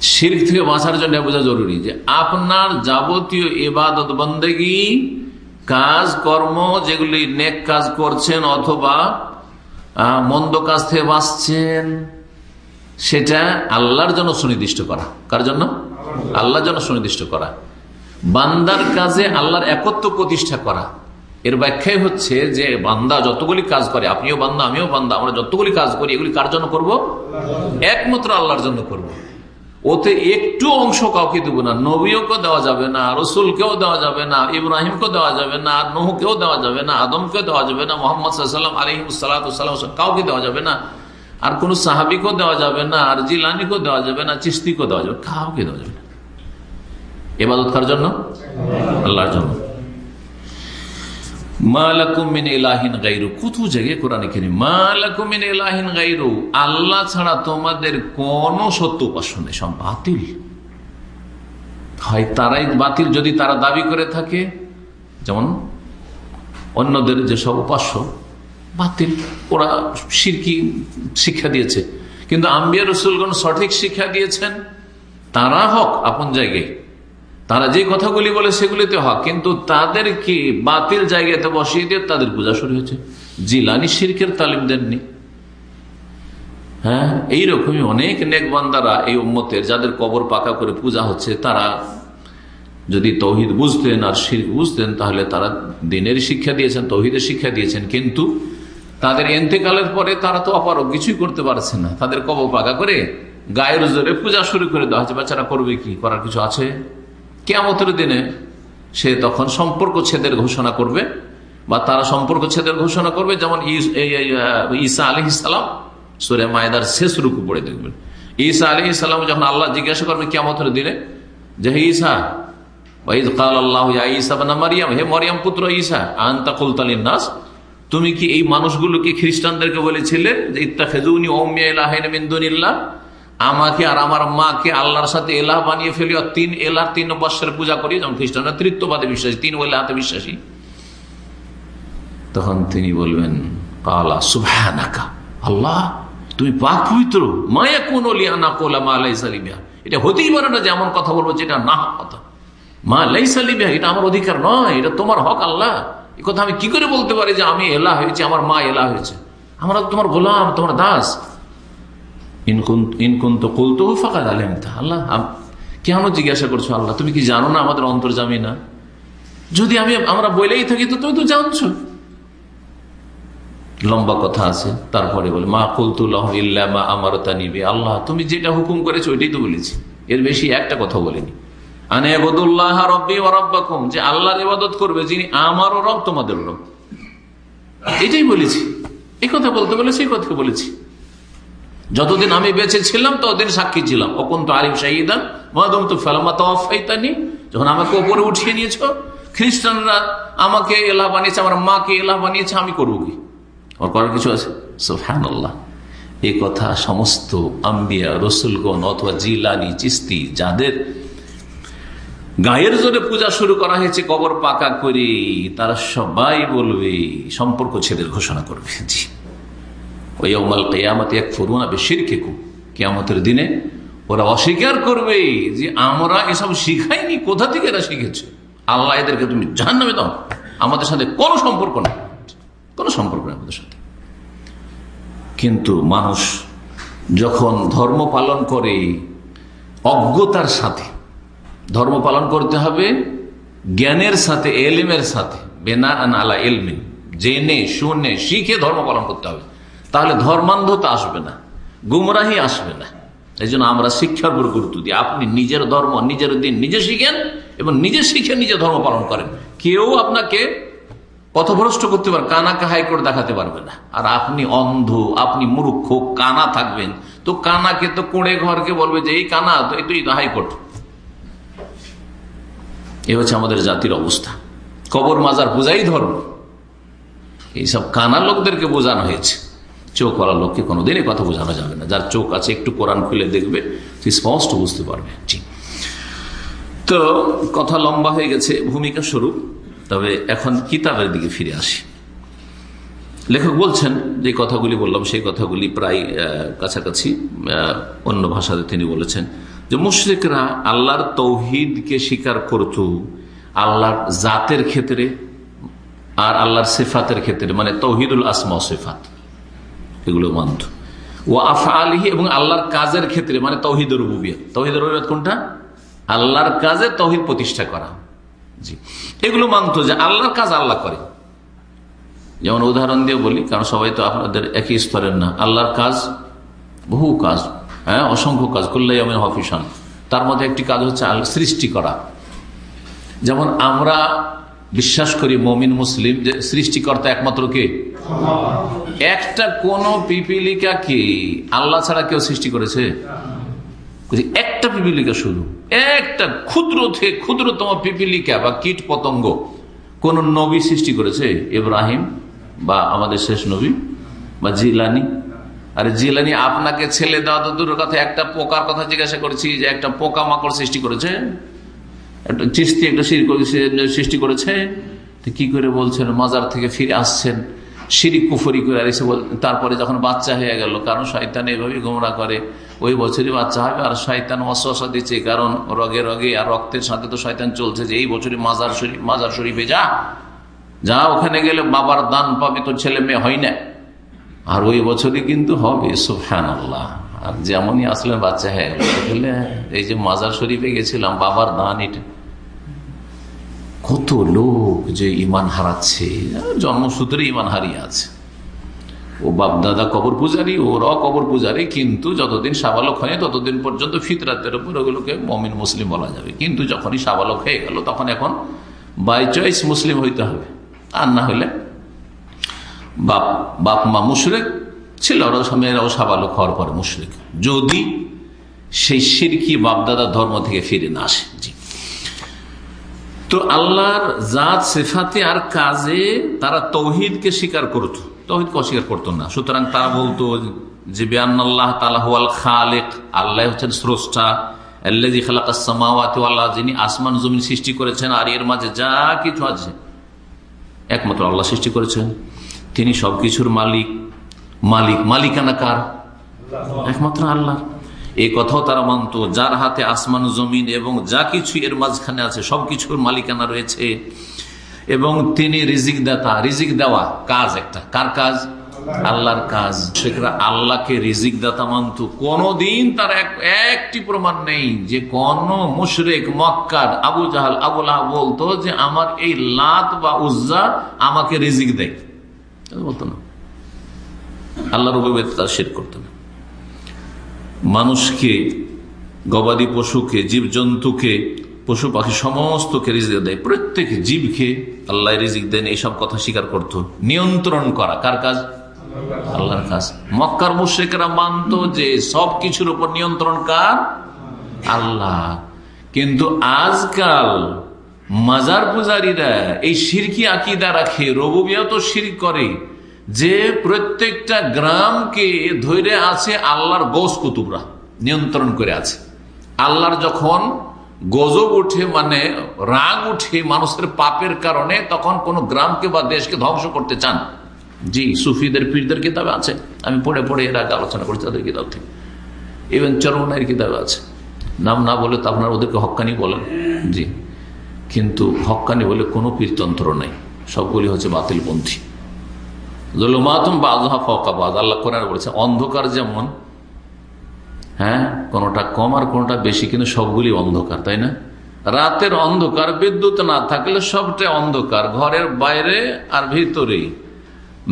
S1: শির থেকে বাঁচার জন্য বোঝা জরুরি যে আপনার যাবতীয় এবাদত বন্দেগি, কাজ, কর্ম যেগুলি নেক কাজ করছেন অথবা মন্দ কাজ থেকে বাঁচছেন, সেটা আল্লাহর জন্য সুনির্দিষ্ট করা। কার জন্য? আল্লাহর জন্য সুনির্দিষ্ট করা। বান্দার কাজে আল্লাহর একত্র প্রতিষ্ঠা করা। এর ব্যাখ্যাই হচ্ছে যে বান্দা যতগুলি কাজ করে, আপনিও বান্দা, আমিও বান্দা, আমরা যতগুলি কাজ করি, এগুলি কার জন্য করব? একমাত্র আল্লাহর জন্য করব। ওতে একটু অংশ কাউকে দেব না নবীকে দেওয়া যাবে না রসুলকেও দেওয়া যাবে না ইব্রাহিমকেও দেওয়া যাবে না নহকেও দেওয়া যাবে না আদমকেও দেওয়া যাবে না মোহাম্মদ সাল্লাম আলহিমসাল্লাম কাউকে দেওয়া যাবে না আর কোন সাহাবিকেও দেওয়া যাবে না আর জিলানিকেও দেওয়া যাবে না চিস্তিকেও দেওয়া যাবে কাউকে দেওয়া যাবে না এবাদত কার জন্য আল্লাহর জন্য আল্লাহ ছাড়া তোমাদের সত্য সব বাতিল। হয় তারাই বাতিল যদি তারা দাবি করে থাকে, যেমন অন্যদের যেসব উপাস্য, বাতিল। ওরা সিরকি শিক্ষা দিয়েছে। কিন্তু আম্বিয়া রসুলগণ সঠিক শিক্ষা দিয়েছেন। তারা হক আপন জায়গায়। তারা যে কথাগুলি বলে সেগুলিতে হক, কিন্তু তাদেরকে বাতিল জায়গাতে বসিয়ে দিয়ে তাদের পূজা শুরু হয়েছে? জিলানি শিরকের তালিম দেননি। হ্যাঁ এইরকমই অনেক নেকবান্দারা এই উম্মতের, যাদের কবর পাকা করে পূজা হচ্ছে, তারা যদি তৌহিদ বুঝতেন আর শির বুঝতেন, তাহলে তারা দিনের শিক্ষা দিয়েছেন, তৌহিদের শিক্ষা দিয়েছেন, কিন্তু তাদের এন্তেকালের পরে তারা তো অপারক কিছুই করতে পারছে না। তাদের কবর পাকা করে গায়ের জোরে পূজা শুরু করে দেওয়া হচ্ছে বাচ্চারা করবে কি? করার কিছু আছে? কেমতের দিনে সে তখন সম্পর্ক ছেদের ঘোষণা করবে বা তারা সম্পর্ক ছেদের ঘোষণা করবে। যেমন ঈসা আলি ইসালাম সুরে মায়েদার শেষ রুকু পড়ে দেখবেন। ঈসা আলি ইসালাম যখন আল্লাহ জিজ্ঞাসা করবে কেমতের দিনে যে, হে ঈসা তুমি কি এই মানুষগুলোকে খ্রিস্টানদেরকে বলেছিলে যে ইত্তা খেজুনি ওমিয়া আমাকে আর আমার মাকে আল্লাহর সাথে এলাহ বানিয়ে ফেলি আর তিন এলার তিন বৎসরের পূজা করি যেমন খ্রিস্টানরা তৃত্ববাদে বিশ্বাসী, তিন এলাহাতে বিশ্বাসী। তখন তিনি বলবেন, কালা সুভানাকা আল্লাহ, তুমি পাক পবিত্র, মায়া কোন না কোলা মা আলাই সালিবিয়া এটা হতেই পারে না যে এমন কথা বলব যেটা না কথা। মা লাই সালিবিয়া এটা আমার অধিকার নয়, এটা তোমার হক আল্লাহ। এ কথা আমি কি করে বলতে পারি যে আমি এলা হয়েছি, আমার মা এলা হয়েছে? আমরা তোমার গোলাম, তোমার দাস। ইনকুন তো কুলতো ফাঁকা আলেম আল্লাহ কেন জিজ্ঞাসা করছ আল্লাহ, তুমি কি জানো না আমাদের অন্তর্জামী না যদি আমি, আমরা বলেই থাকি তো তুমি তো জানছো। লম্বা কথা আছে, তারপরে বলে, মা কুলতুল্লাহ ইল্লা মা আমার তা নিবে আল্লাহ, তুমি যেটা হুকুম করেছ ওইটাই তো বলেছি। এর বেশি একটা কথা বলিনি। আনে এবদুল্লাহ রব্বি ও রব্বাকুম, যে আল্লাহর ইবাদত করবে, যিনি আমারও রব তোমাদের রব। এটাই বলেছি। এই কথা বলতে বলে, সেই কথা বলেছি। যতদিন আমি বেঁচে ছিলাম, ততদিন সাক্ষী ছিলাম। অকুন তো আলিম শাহিদান মাদম তো ফেলামা তানি যখন আমাকে ওপরে উঠিয়ে নিয়েছ, খ্রিস্টানরা আমাকে এলাহ বানিয়েছে, আমার মাকে এলাহ বানিয়েছে, আমি করব কি? ওর করার কিছু আছে? সোফান আল্লাহ এই কথা সমস্ত আম্বিয়া, রসুলগণ অথবা জিলানি চিস্তি যাদের গায়ের জোরে পূজা শুরু করা হয়েছে, কবর পাকা করে, তারা সবাই বলবে, সম্পর্ক ছেদের ঘোষণা করবে। জি। ওয়াল কেয়ামত এক ফরুন বেশির কেকু কেয়ামতের দিনে ওরা অস্বীকার করবে যে আমরা এসব শিখাইনি, কোথা থেকে এরা শিখেছে? আল্লাহ এদেরকে তুমি জাহান নামে দাও। আমাদের সাথে কোনো সম্পর্ক নেই। কোনো সম্পর্ক নেই আমাদের সাথে। কিন্তু মানুষ যখন ধর্ম পালন করে অজ্ঞতার সাথে, ধর্ম পালন করতে হবে জ্ঞানের সাথে, এলিমের সাথে। বেনা আলা এলমিন জেনে, শুনে, শিখে ধর্ম পালন করতে হবে। তাহলে ধর্মান্ধতা আসবে না, গুমরাহি আসবে না। এই আমরা শিক্ষার উপর গুরুত্ব দিই। আপনি নিজের ধর্ম, নিজের দিন নিজে শিখেন এবং নিজে শিখে নিজে ধর্ম পালন করেন। কেউ আপনাকে পথভ্রষ্ট করতে পারে কানা কাহাই করে দেখাতে পারবে না। আর আপনি অন্ধ, আপনি মূর্খ, কানা থাকবেন। তো কানাকে তো কোড়ে ঘরকে বলবে যে, এই কানা, তো এই তুই হাইকোর্ট। এ হচ্ছে আমাদের জাতির অবস্থা। কবর মাজার পূজাই ধর্ম। এইসব কানা লোকদেরকে বোঝানো হয়েছে। চোখ ওয়ালা লোককে কোনোদিনই কথা বোঝানো যাবে না। যার চোখ আছে, একটু কোরআন খুলে দেখবে তুই স্পষ্ট বুঝতে পারবে। তো কথা লম্বা হয়ে গেছে, ভূমিকা স্বরূপ। তবে এখন কিতাবের দিকে ফিরে আসি। লেখক বলছেন, যে কথাগুলি বললাম, সেই কথাগুলি প্রায় কাছাকাছি অন্য ভাষাতে তিনি বলেছেন যে, মুশ্রিকরা আল্লাহর তৌহিদকে স্বীকার করত আল্লাহর জাতের ক্ষেত্রে আর আল্লাহর সেফাতের ক্ষেত্রে মানে তৌহিদুল আসমা সেফাত। এগুলো মানত ও আফা আলিহি এবং আল্লাহর কাজের ক্ষেত্রে মানে তৌহিদ রুবিয়া তৌহিদ রুবিয়ত কোনটা? আল্লাহর কাজে তহিদ প্রতিষ্ঠা করা। জি। এগুলো মানত যে আল্লাহর কাজ আল্লাহ করে। যেমন উদাহরণ দিয়ে বলি, কারণ সবাই তো আপনাদের একই স্তরের না। আল্লাহর কাজ বহু কাজ হ্যাঁ অসংখ্য কাজ। করলে আমি হফিসান। তার মধ্যে একটি কাজ হচ্ছে সৃষ্টি করা। যেমন আমরা বিশ্বাস করি মমিন মুসলিম যে সৃষ্টিকর্তা একমাত্র কে? একটা কোন পিপিলিকাকে আল্লাহ ছাড়া কেউ সৃষ্টি করেছে? একটা পিপিলিকা শুরু একটা ক্ষুদ্র থেকে ক্ষুদ্রতম পিপিলিকা বা কীট পতঙ্গ কোন নবী সৃষ্টি করেছে? ইব্রাহিম বা আমাদের শেষ নবী বা জিলানি। আরে জিলানি, আপনাকে ছেলে দেওয়া তো দূরের কথা, একটা পোকার কথা জিজ্ঞাসা করেছি যে একটা পোকা মাকড় সৃষ্টি করেছে। একটা চিস্তি, একটা সৃষ্টি করেছে। কি করে বলছেন, মাজার থেকে ফিরে আসছেন। সিঁড়ি কুফরি করে এসে তারপরে যখন বাচ্চা হয়ে গেল, কারণ শয়তান এইভাবে গোমরা করে। ওই বছরই বাচ্চা হবে আর শয়তান অশ্বাসা দিচ্ছে, কারণ রগে রগে আর রক্তের সাথে তো শয়তান চলছে যে এই বছরই মাজার শরীফ মাজার শরীফে যা। যা ওখানে গেলে বাবার দান পাবে, তোর ছেলে মেয়ে হয় না। আর ওই বছরই কিন্তু হবে সুফান আল্লাহ আর যেমনই আসলে বাচ্চা হয়ে গেল এই যে মাজার শরীফে গেছিলাম, বাবার দান এটা। কত লোক যে ইমান হারাচ্ছে, জন্মসূত্রে ইমান হারিয়ে আছে। ও বাপ দাদা কবর পূজারি ওরাও কবর পূজারি, কিন্তু যতদিন সাবালক হয় ততদিন পর্যন্ত ফিতরাতের উপর ওগুলোকে মমিন মুসলিম বলা যাবে। কিন্তু যখনই সাবালক হয়ে গেল, তখন এখন বাই চয়েস মুসলিম হইতে হবে। আর না হলে বাপ বাপ মা মুশরেক ছিল মেয়েরাও সাবালক হওয়ার পরে মুশরেক। যদি সেই সিরকি বাপদাদা ধর্ম থেকে ফিরে না আসে তো আল্লাহর জাত, সেফাতে আর কাজে তারা তৌহিদকে স্বীকার করত। তৌহিদকে অস্বীকার করতো না। সুতরাং তারা বলতো যে বেআন আল্লাহ তালাহুয়াল খালেক। আল্লাহ হচ্ছেন স্রষ্টা। আল্লাহ আল্লাহ যিনি আসমান, জমিন সৃষ্টি করেছেন, আর এর মাঝে যা কিছু আছে, একমাত্র আল্লাহ সৃষ্টি করেছেন। তিনি সবকিছুর মালিক। মালিক, মালিকানা কার? একমাত্র আল্লাহ। এই কথাও তারা মানত, যার হাতে আসমান, জমিন এবং যা কিছু এর মাঝখানে আছে সবকিছুর মালিকানা রয়েছে। এবং তিনি রিজিক দাতা, রিজিক দেওয়া কাজ একটা। কার কাজ? আল্লাহর কাজ। সেখানে আল্লাহকে রিজিক দাতা মানত। কোনদিন তার একটি প্রমাণ নেই যে কোন মুশরেক, মক্কার, আবু জাহাল আবুল্লাহ বলতো যে আমার এই লাত বা উজ্জা আমাকে রিজিক দেয়। বলতো না। আল্লাহর রবিবেদ তার শের করতো না। মানুষকে, গবাদি পশুকে, জীবজন্তুকে, পশু পাখি সমস্তকে রিজিক দেয়। প্রত্যেক জীবকে আল্লাহ রিজিক দেন, এইসব কথা স্বীকার করত। নিয়ন্ত্রণ করা, কার কাজ? আল্লাহর কাজ। মক্কার মুশেকরা মানত যে সব কিছুর উপর নিয়ন্ত্রণ কার? আল্লাহ। কিন্তু আজকাল মাজার পূজারীরা এই সিরকি আকিদা রাখে রবুবিয়া তো শির করে। যে প্রত্যেকটা গ্রামকে ধরে আছে আল্লাহর গোস কুতুবরা, নিয়ন্ত্রণ করে আছে। আল্লাহর যখন গজব উঠে মানে রাগ উঠে মানুষের পাপের কারণে, তখন কোন গ্রামকে বা দেশকে ধ্বংস করতে চান। জি, সুফিদের পীরদের কিতাবে আছে। আমি পড়ে পড়ে এর আগে আলোচনা করছি, তাদের কিতাব থেকে। ইভেন চরমনের কিতাবে আছে। নাম না বলে তো আপনার ওদেরকে হকানি বলেন। জি। কিন্তু হকানি বলে কোনো পীরতন্ত্র নেই। সবগুলি হচ্ছে বাতিলপন্থী। আল্লাহ কোরআন বলেছে, অন্ধকার যেমন হ্যাঁ কোনটা কম আর কোনটা বেশি, কিন্তু সবগুলি অন্ধকার, তাই না? রাতের অন্ধকার, বিদ্যুৎ না থাকলে সবটাই অন্ধকার, ঘরের বাইরে আর ভিতরে।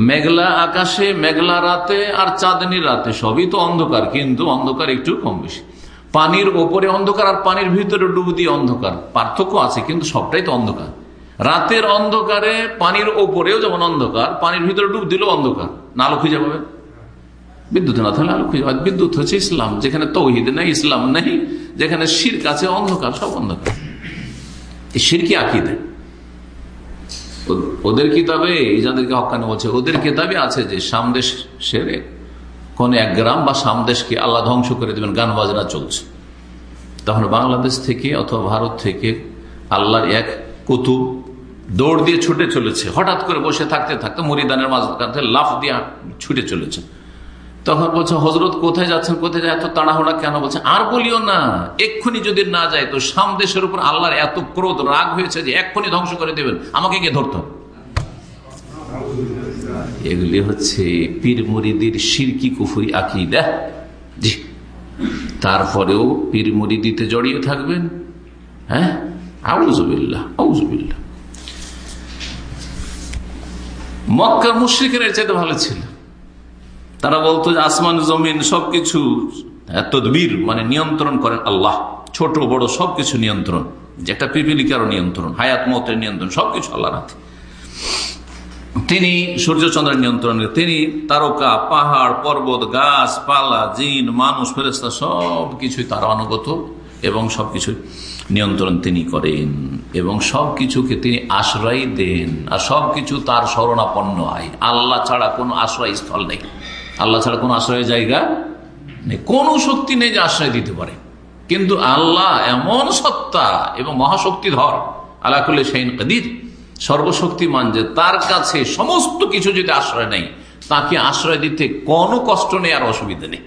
S1: মেঘলা আকাশে, মেঘলা রাতে আর চাঁদনি রাতে, সবই তো অন্ধকার, কিন্তু অন্ধকার একটু কম বেশি। পানির ওপরে অন্ধকার আর পানির ভিতরে ডুব দিয়ে অন্ধকার, পার্থক্য আছে, কিন্তু সবটাই তো অন্ধকার। রাতের অন্ধকারে পানির ওপরেও যেমন অন্ধকার, পানির ভিতরে ডুব দিল অন্ধকার। না আলো খুঁজে পাবে বিদ্যুৎ না তাহলে আলো খুঁজে পাবে বিদ্যুৎ হচ্ছে ইসলাম। যেখানে তৌহিদ নেই, ইসলাম নেই, যেখানে শির কাছে অন্ধকার, সব অন্ধকার। শির কি সিরকি দেয় ওদের কিতাবে যাদেরকে হকানি বলছে, ওদের কিতাবে আছে যে সামদেশ সেরে কোন এক গ্রাম বা সামদেশকে আল্লাহ ধ্বংস করে দেবেন, গান বাজনা চলছে। তখন বাংলাদেশ থেকে অথবা ভারত থেকে আল্লাহর এক কুতুব দৌড় দিয়ে ছুটে চলেছে। হঠাৎ করে বসে থাকতে থাকতে মরিদানের মাঝখানে লাফ দিয়ে ছুটে চলেছে। তখন বলছে হজরত কোথায় যাচ্ছেন? কোথায় যায়? এত তাড়াহুড়া কেন? বলছে, আর বলিও না, এক্ষুনি যদি না যায় তো সামদেশের উপর আল্লাহর এত ক্রোধ, রাগ হয়েছে যে এক্ষুনি ধ্বংস করে দেবেন। আমাকে গিয়ে ধরত এগুলি হচ্ছে পীর মুরিদির সিরকি কুফুরি আকিদা। জি। তারপরেও পীর মুরিদিতে জড়িয়ে থাকবেন। হ্যাঁ? আউজবিল্লা আউজবিল্লা মক্কার মুশ্রিকের চাইতে ভালো ছিল। তারা বলতো যে আসমান, জমিন সবকিছু তদবির মানে নিয়ন্ত্রণ করেন আল্লাহ। ছোট, বড় সবকিছু নিয়ন্ত্রণ। যেটা পিপিলিকারও নিয়ন্ত্রণ, হায়াত, মতের নিয়ন্ত্রণ, সবকিছু আল্লাহ রাতে তিনি সূর্যচন্দ্রের নিয়ন্ত্রণ তিনি তারকা, পাহাড়, পর্বত, গাছ, পালা, জিন, মানুষ ফেরেস্তা সবকিছুই তার অনুগত এবং সবকিছু নিয়ন্ত্রণ তিনি করেন এবং সবকিছুকে তিনি আশ্রয় দেন। আর সবকিছু তার শরণাপন্ন হয়। আল্লাহ ছাড়া কোনো আশ্রয় স্থল নেই। আল্লাহ ছাড়া কোনো আশ্রয়ের জায়গা নেই। কোনো শক্তি নেই যে আশ্রয় দিতে পারে। কিন্তু আল্লাহ এমন সত্তা এবং মহাশক্তিধর করলে সেই কাদির, সর্বশক্তিমান যে তার কাছে সমস্ত কিছু যদি আশ্রয় নেই, তাকে আশ্রয় দিতে কোনো কষ্ট নেই আর অসুবিধা নেই।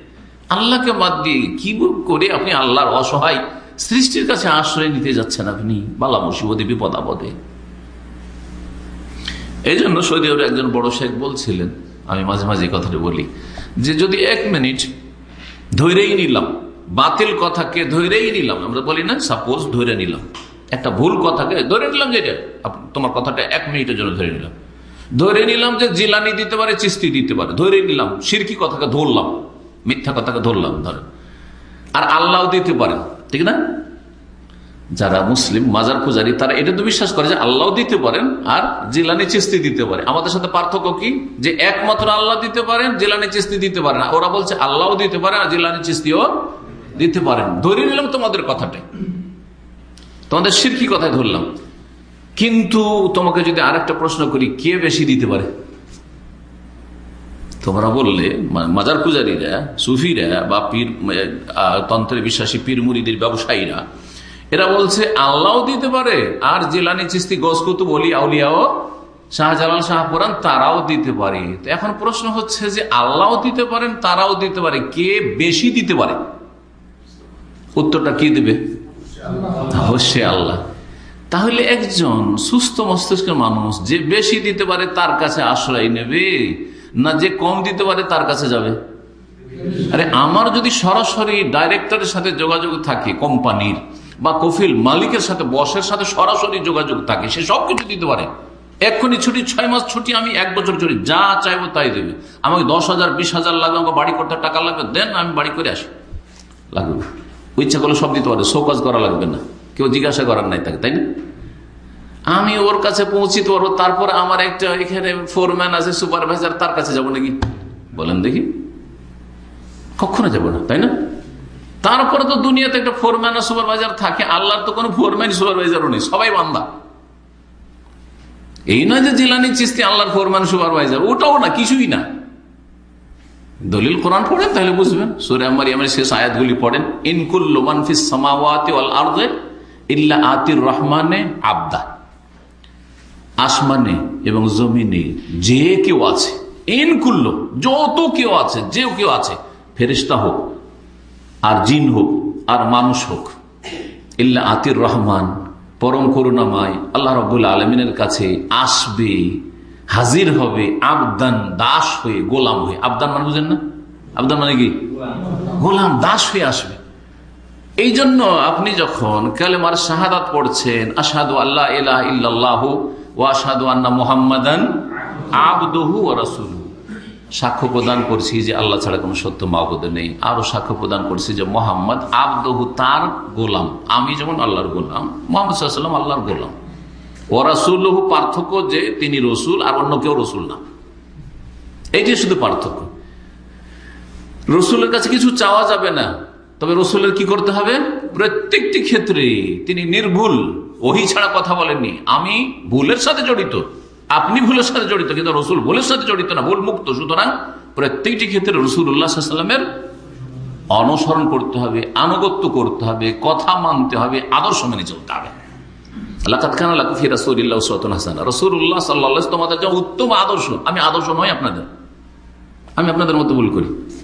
S1: আল্লাহকে বাদ দিয়ে কি করে আপনি আল্লাহর অসহায় সৃষ্টির কাছে আশ্রয় নিতে যাচ্ছেন আপনি? বালা মুসিবদে বিপদ এই জন্য সৌদি আরবের একজন বড় শেখ বলছিলেন, আমি মাঝে মাঝে কথাটা বলি, যে যদি এক মিনিট ধৈরেই নিলাম, বাতিল কথাকে ধৈরেই নিলাম, আমরা বলি না সাপোজ ধরে নিলাম, একটা ভুল কথাকে ধরে নিলাম যেটা তোমার কথাটা এক মিনিটের জন্য ধরে নিলাম। ধরে নিলাম যে জিলানি দিতে পারে, চিস্তি দিতে পারে, ধরে নিলাম, সিরকি কথাকে ধরলাম মিথ্যা কথাকে ধরলাম ধরেন আর আল্লাহ দিতে পারেন, ঠিক না? যারা মুসলিম, মাজার পূজারী, তারা এটা তো বিশ্বাস করে যে আল্লাহ দিতে পারেন আর জিলানি চিস্তি দিতে পারে। আমাদের সাথে পার্থক্য কি? যে একমাত্র আল্লাহ দিতে পারেন, জিলানি চিস্তি দিতে পারেন ওরা বলছে আল্লাহ দিতে পারে আর জিলানি চিস্তিও দিতে পারেন। ধরে নিলাম তোমাদের কথাটাই তোমাদের সিরকি কথায় ধরলাম। কিন্তু তোমাকে যদি আরেকটা প্রশ্ন করি, কে বেশি দিতে পারে? তোমরা বললে মাজার পূজারীরা, সুফিরা বা পীর তন্ত্রে বিশ্বাসী পীর মুড়িদের ব্যবসায়ীরা, এরা বলছে আল্লাহ দিতে পারে, আর জেলানি চিস্তি গসকুতু বলি আউলিয়াও শাহজালাল শাহপুরান তারাও দিতে পারে। এখন প্রশ্ন হচ্ছে যে আল্লাহ দিতে পারেন, তারাও দিতে পারে, কে বেশি দিতে পারে? উত্তরটা কি দেবে? অবশ্যই আল্লাহ। তাহলে একজন সুস্থ মস্তিষ্কের মানুষ যে বেশি দিতে পারে, তার কাছে আশ্রয় নেবে। না যে কম দিতে পারে তার কাছে যাবে। আরে আমার যদি সরাসরি ডাইরেক্টরের সাথে যোগাযোগ থাকে কোম্পানির বা কফিল মালিকের সাথে বসের সাথে সরাসরি যোগাযোগ থাকে, সে সব কিছু দিতে পারে। এক্ষুনি ছুটি, ছয় মাস ছুটি, আমি এক বছর ছুটি, যা চাইব তাই দেবে। আমাকে দশ হাজার, বিশ হাজার লাগবে, আমাকে বাড়ি করতে টাকা লাগবে, দেন আমি বাড়ি করে আসি। লাগবে। ইচ্ছা করলে সব দিতে পারে, শোকাজ করা লাগবে না। কেউ জিজ্ঞাসা করার নাই তাকে, তাই না? আমি ওর কাছে পৌঁছিতে পারব, তারপর আমার একটা এখানে ফোরম্যান আছে সুপারভাইজার তার কাছে যাব নাকি? বলেন দেখি। কখনো যাব না, তাই না? তারপরে তো দুনিয়াতে একটা ফোরম্যান আর সুপারভাইজার থাকে, আল্লাহর তো কোনো ফোরম্যান সুপারভাইজারও নেই, সবাই বান্দা। এই নয় যে জিলানি চিস্তি আল্লাহর ফোরম্যান সুপারভাইজার ওটাও না, কিছুই না। দলিল কোরআন পড়েন, তাহলে বুঝবেন। সুরে মারিয়ামের শেষ আয়াতগুলি পড়েন ইনকুল্লু মানফিস সামাওয়াতি ওয়াল আরদে ইল্লা আতির রহমানে আবদা। আসমানে এবং জমিনে যে কেউ আছে এন ইনকুল্ল, যত কেউ আছে, যে কেউ আছে ফেরিস্তা হোক, আর জিন হোক, আর মানুষ হোক, ইল্লা আতির রহমান, পরম করুণাময়, আল্লাহ রবুল্লা আলমিনের কাছে আসবে, হাজির হবে, আবদান দাস হয়ে, গোলাম হয়ে। আবদান মানে বুঝেন না? আবদান মানে কি? গোলাম, দাস হয়ে আসবে। এই জন্য আপনি যখন কালেমার শাহাদাত পড়ছেন আসাদু আল্লাহ ইলাহ মোহাম্মদান আবদহু সাক্ষ্য প্রদান করছি যে আল্লাহ ছাড়া কোনো সত্য মাহবুদ নেই। আরও সাক্ষ্য প্রদান করছি যে মোহাম্মদ আবদহু তার গোলাম। আমি যেমন আল্লাহর গোলাম, মোহাম্মদ সাল্লাম আল্লাহর গোলাম। ও পার্থক্য যে তিনি রসুল আর অন্য কেউ রসুল না। এইটি শুধু পার্থক্য। রসুলের কাছে কিছু চাওয়া যাবে না। তবে রসুলের কি করতে হবে? প্রত্যেকটি ক্ষেত্রে তিনি নির্ভুল। ওহি ছাড়া কথা বলেননি। আমি ভুলের সাথে জড়িত। আপনি ভুলের সাথে জড়িত, কিন্তু রসুল ভুলের সাথে জড়িত না, ভুল মুক্ত। সুতরাং প্রত্যেকটি ক্ষেত্রে রসুল উল্লাহামের অনুসরণ করতে হবে, আনুগত্য করতে হবে, কথা মানতে হবে, আদর্শ মেনে চলতে হবে। তোমাদের যা উত্তম আদর্শ, আমি আদর্শ নয় আপনাদের। আমি আপনাদের মতো ভুল করি।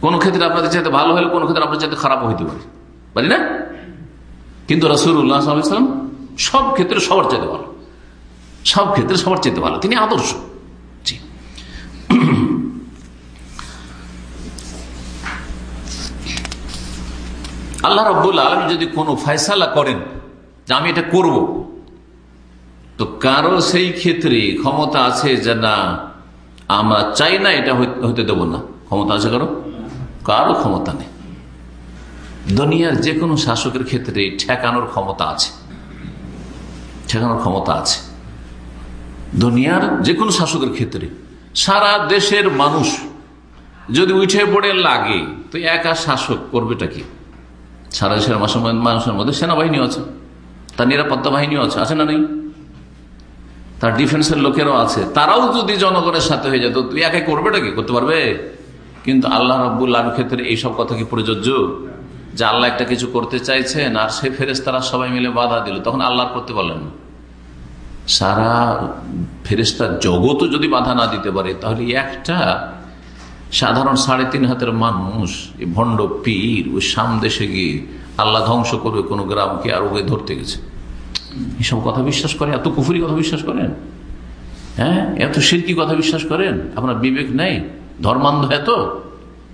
S1: কোন ক্ষেত্রে আপনাদের চাইতে ভালো হলে, কোন ক্ষেত্রে আপনার চাইতে খারাপ হইতে পারে। পারি না? কিন্তু রসুল্লাহ সাল্লাম সব ক্ষেত্রে সবার চাইতে ভালো। সব ক্ষেত্রে সবার চাইতে ভালো। তিনি আদর্শ। আল্লাহ রব্বুল আলম যদি কোনো ফয়সালা করেন যে আমি এটা করব, তো কারও সেই ক্ষেত্রে ক্ষমতা আছে যে না, আমরা চাই না এটা হতে দেব না। ক্ষমতা আছে কারও? কারও ক্ষমতা নেই। দুনিয়ার যে কোনো শাসকের ক্ষেত্রে ঠেকানোর ক্ষমতা আছে। ঠেকানোর ক্ষমতা আছে। দুনিয়ার যে কোনো শাসকের ক্ষেত্রে। সারা দেশের মানুষ যদি উঠে পড়ে লাগে, তো একা শাসক করবেটা কি? সারা দেশের মানুষের মধ্যে সেনাবাহিনী আছে। তার নিরাপত্তা বাহিনীও আছে। আছে না নেই? তার ডিফেন্সের লোকেরও আছে। তারাও যদি জনগণের সাথে হয়ে যেত তুই একাই করবেটা কি? করতে পারবে? কিন্তু আল্লাহ রব্বুল্লাহ ক্ষেত্রে এইসব কথা কি প্রযোজ্য? যে আল্লাহ একটা কিছু করতে চাইছেন আর সে ফেরেস তারা সবাই মিলে বাধা দিল, তখন আল্লাহ করতে পারলেন না সারা ফেরেস্তার জগতও যদি বাধা না দিতে পারে, তাহলে একটা সাধারণ সাড়ে তিন হাতের মানুষ ভণ্ড পীর, ওই সামদেশে গিয়ে আল্লাহ ধ্বংস করবে কোনো গ্রামকে আর ওকে ধরতে গেছে। এসব কথা বিশ্বাস করে এত কুফুরি কথা বিশ্বাস করেন? হ্যাঁ? এত শিরকি কথা বিশ্বাস করেন? আপনার বিবেক নেই? ধর্মান্ধ এত?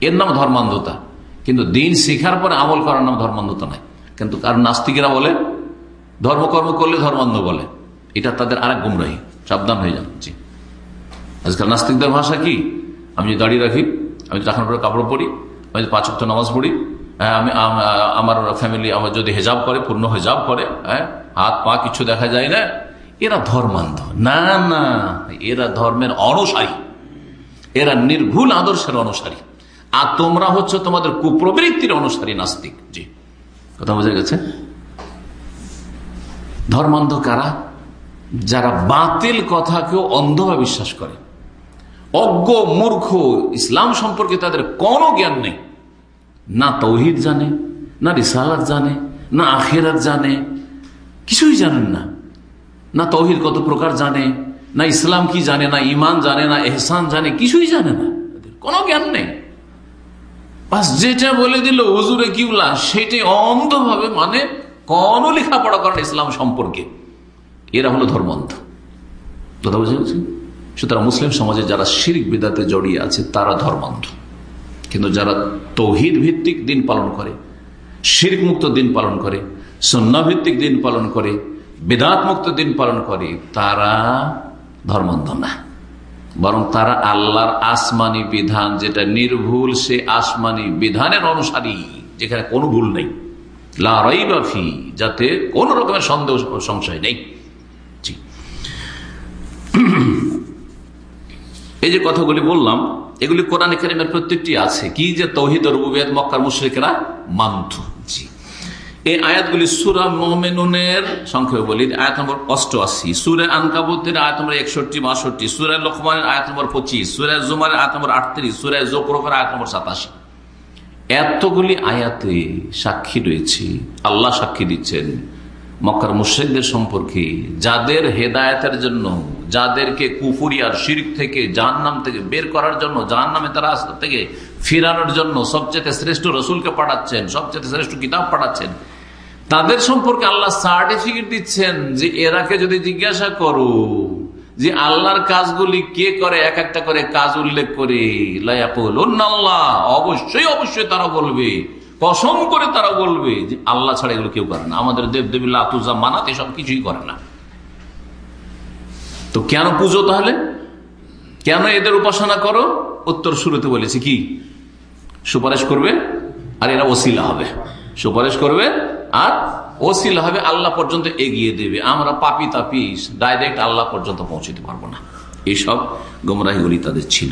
S1: এর নাম ধর্মান্ধতা। কিন্তু দিন শিখার পরে আমল করার নাম ধর্মান্ধতা নাই। কিন্তু কারণ নাস্তিকেরা বলে, ধর্মকর্ম করলে ধর্মান্ধ বলে। এটা তাদের আরেক গুমরাহি। সাবধান হয়ে জি। আজকাল নাস্তিকদের ভাষা কি? আমি যদি দাঁড়িয়ে রাখি, আমি যদি এখন কাপড় পরি, আমি যদি পাঁচ নামাজ পড়ি হ্যাঁ আমি আমার ফ্যামিলি আমার যদি হেজাব করে, পূর্ণ হেজাব করে হ্যাঁ হাত পা কিছু দেখা যায় না, এরা ধর্মান্ধ। না না, এরা ধর্মের অনুসারী। এরা নির্ভুল আদর্শের অনুসারী। আর তোমরা হচ্ছে তোমাদের কুপ্রবৃত্তির অনুসারী নাস্তিক। জি। কথা বোঝা গেছে? ধর্মান্ধ কারা? যারা বাতিল কথাকেও অন্ধভাবে বিশ্বাস করে। অজ্ঞ, মূর্খ, ইসলাম সম্পর্কে তাদের কোনো জ্ঞান নেই। না তৌহিদ জানে, না রিসালাত জানে, না আখেরাত জানে, কিছুই জানেন না। না তৌহিদ কত প্রকার জানে, না ইসলাম কি জানে, না ইমান জানে, না এহসান জানে, কিছুই জানে না। কোনো জ্ঞান নেই। বাস যেটা বলে দিল, হুজুরে কিউলা, সেটাই অন্ধভাবে মানে কোনো লেখাপড়া করেন ইসলাম সম্পর্কে। এরা হলো ধর্মন্ধ কথা বুঝে সুতরাং মুসলিম সমাজে যারা শিরিক বিদাতে জড়িয়ে আছে, তারা ধর্মান্ধ কিন্তু যারা তৌহিদ ভিত্তিক দিন পালন করে, শিরিক মুক্ত দিন পালন করে ভিত্তিক দিন পালন করে, বেদাত মুক্ত দিন পালন করে, তারা ধর্মান্ধ না। বরং তারা আল্লাহর আসমানি বিধান, যেটা নির্ভুল, সে আসমানি বিধানের অনুসারী, যেখানে কোনো ভুল নেই। বাফি যাতে কোন রকমের সন্দেহ সংশয় নেই। এই যে কথাগুলি বললাম, এগুলি কোরআন কারিমের প্রত্যেকটি আছে। কি যে তৌহিদ রুবিয়ত মক্কার মুশ্রিকেরা মানত। এই আয়াতগুলি সুরা মোমেনুনের সংখ্যা বলি। আয়াত নম্বর অষ্টআশি। সুরে আনকাবুতের আয়াত নম্বর একষট্টি, বাষট্টি। সুরের লক্ষ্মণের আয়াত নম্বর পঁচিশ। সুরের জুমারের আয়াত নম্বর আটত্রিশ। সুরের জোকরফের আয়াত নম্বর সাতাশি। এতগুলি আয়াতে সাক্ষী রয়েছে। আল্লাহ সাক্ষী দিচ্ছেন মক্কার মুশ্রিকদের সম্পর্কে। যাদের হেদায়তের জন্য, যাদেরকে কুফুরিয়ার শিরিক থেকে জাহান নাম থেকে বের করার জন্য জাহান নামে তারা থেকে ফিরানোর জন্য সবচেয়ে শ্রেষ্ঠ রসুলকে পাঠাচ্ছেন, সবচেয়ে শ্রেষ্ঠ কিতাব পাঠাচ্ছেন তাদের সম্পর্কে আল্লাহ সার্টিফিকেট দিচ্ছেন যে এরাকে যদি জিজ্ঞাসা করো যে আল্লাহর কাজগুলি কে করে, এক একটা করে কাজ উল্লেখ করে আল্লাহ অবশ্যই অবশ্যই তারা বলবে। কসম করে তারা বলবে যে আল্লাহ ছাড়া এগুলো কেউ করে না। আমাদের দেব দেবী লাতুজা, মানাতে সব কিছুই করে না। তো কেন পুজো তাহলে? কেন এদের উপাসনা করো? উত্তর শুরুতে বলেছি কি? সুপারিশ করবে? আর এরা ওসিলা হবে। সুপারিশ করবে আর ওসিলা হবে আল্লাহ পর্যন্ত এগিয়ে দেবে। আমরা পাপি তাপি ডাইরেক্ট আল্লাহ পর্যন্ত পৌঁছতে পারব না। এইসব গোমরাহিগুলি তাদের ছিল।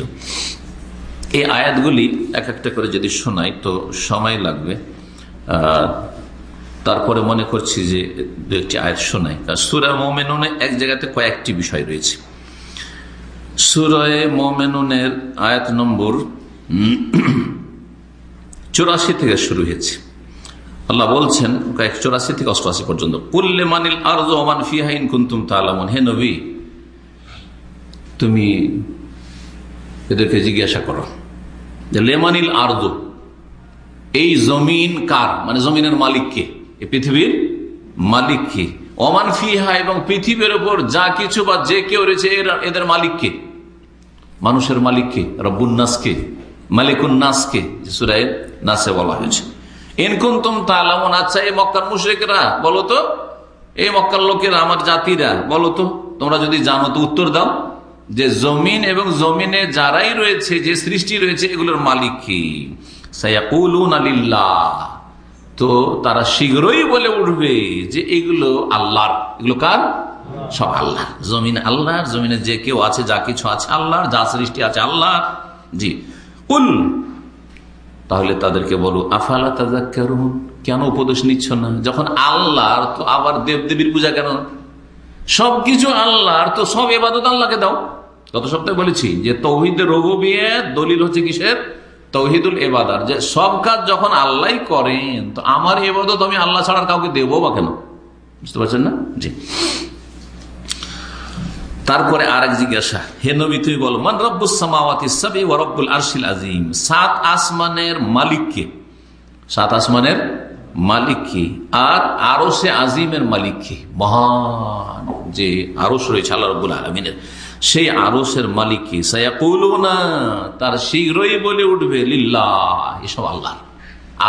S1: এই আয়াতগুলি এক একটা করে যদি শোনাই, তো সময় লাগবে। তারপরে মনে করছি যে দু একটি আয়াত শোনাই। সুরা মোমেনুনে এক জায়গাতে কয়েকটি বিষয় রয়েছে। সুরয়ে মোমেনুনের আয়াত নম্বর চুরাশি থেকে শুরু হয়েছে। আল্লাহ বলছেন চৌরাশি থেকে অষ্টআশি পর্যন্ত, কুল্লে মানিল আর ওমান ফিহাইন কুন্তুম তালামন হে নবী, তুমি এদেরকে জিজ্ঞাসা করো যে লেমানিল আর্দ এই জমিন কার? মানে জমিনের মালিককে এই পৃথিবীর মালিককে অমান ফিহা এবং পৃথিবীর ওপর যা কিছু বা যে কেউ রয়েছে এদের মালিককে মানুষের মালিককে রব্বুন্নাসকে মালিকুন্নাসকে সুরাই নাসে বলা হয়েছে। ইনকুন্তম তালামন আচ্ছা এই মক্কার মুশ্রিকরা, বলো তো, এই মক্কার লোকেরা, আমার জাতিরা, বলো তো, তোমরা যদি জানো তো উত্তর দাও, যে জমিন এবং জমিনে যারাই রয়েছে, যে সৃষ্টি রয়েছে, এগুলোর মালিক কি? তো তারা শীঘ্রই বলে উঠবে যে এগুলো আল্লাহর, এগুলো কার? সব আল্লাহ জমিন আল্লাহর, জমিনে যে কেউ আছে, যা কিছু আছে আল্লাহর, যা সৃষ্টি আছে আল্লাহ জি। উল তাহলে তাদেরকে বলো, আফালা তাজা কেন উপদেশ নিচ্ছ না? যখন আল্লাহর, তো আবার দেব দেবীর পূজা কেন? সবকিছু আল্লাহর, তো সব এবাদত আল্লাহকে দাও। গত সপ্তাহে বলেছি যে তৌহিদের রবুবিয়ে দলিল হচ্ছে কিসের? তৌহিদুল এবাদার যে সব কাজ যখন আল্লাহ করেন, তো আমার এবাদত আমি আল্লাহ ছাড়ার কাউকে দেবো বা কেন? বুঝতে পারছেন না? জি। তারপরে আরেক জিজ্ঞাসা, হে নবী, তুই বল, মান রব্বুল আরশিল আজিম সাত আসমানের মালিককে, সাত আসমানের মালিক কি আর আরও সে আজিমের মালিক কি মহান যে আরস রয়েছে আল্লাহ রবুল আলমিনের, সেই আরসের মালিক কি না তার শীঘ্রই বলে উঠবে, লিল্লাহ এসব আল্লাহ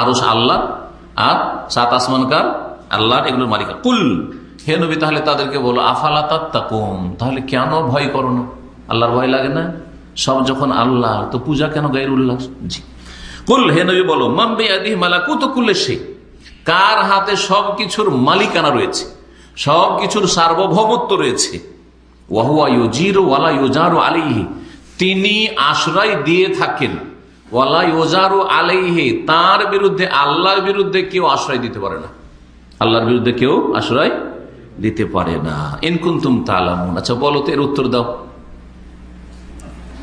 S1: আরস আল্লাহ আর সাত আসমানকার আল্লাহ এগুলোর মালিক কুল হে নবী, তাহলে তাদেরকে বলো, আফালা তাহলে কেন ভয় করো না? আল্লাহর ভয় লাগে না? সব যখন আল্লাহ, তো পূজা কেন গায়ের উল্লাস? জি। কুল, হে নবী বলো মাম্বে আদি কুল্লে সেই কার হাতে সব কিছুর মালিকানা রয়েছে? সব কিছুর সার্বভৌমত্ব রয়েছে? তিনি আশ্রয় দিয়ে থাকেন। ওয়ালা তার বিরুদ্ধে, আল্লাহর বিরুদ্ধে কেউ আশ্রয় দিতে পারে না। আল্লাহর বিরুদ্ধে কেউ আশ্রয় দিতে পারে না। ইনকুন্তুম তালামুন। আচ্ছা বলো তো, এর উত্তর দাও।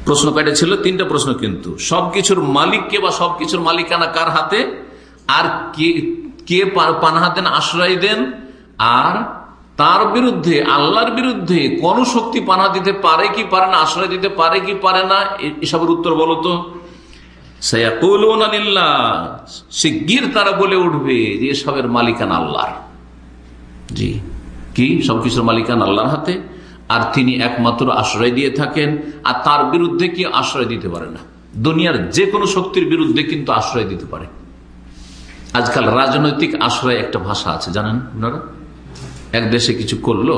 S1: প্রশ্ন কয়টা ছিল? তিনটা প্রশ্ন কিন্তু। সবকিছুর মালিককে বা সবকিছুর মালিকানা কার হাতে? আর কে কে পানাহা দেন আশ্রয় দেন? আর তার বিরুদ্ধে, আল্লাহর বিরুদ্ধে কোন শক্তি পানা দিতে পারে কি পারে না, আশ্রয় দিতে পারে কি পারে না এসবের উত্তর বলো তো। শিগগির তারা বলে উঠবে যে এসবের মালিকান আল্লাহর। জি। কি? সবকিছুর মালিকান আল্লাহর হাতে। আর তিনি একমাত্র আশ্রয় দিয়ে থাকেন। আর তার বিরুদ্ধে কি আশ্রয় দিতে পারে না। দুনিয়ার যে কোনো শক্তির বিরুদ্ধে কিন্তু আশ্রয় দিতে পারে। আজকাল রাজনৈতিক আশ্রয় একটা ভাষা আছে, জানেন আপনারা? এক দেশে কিছু করল,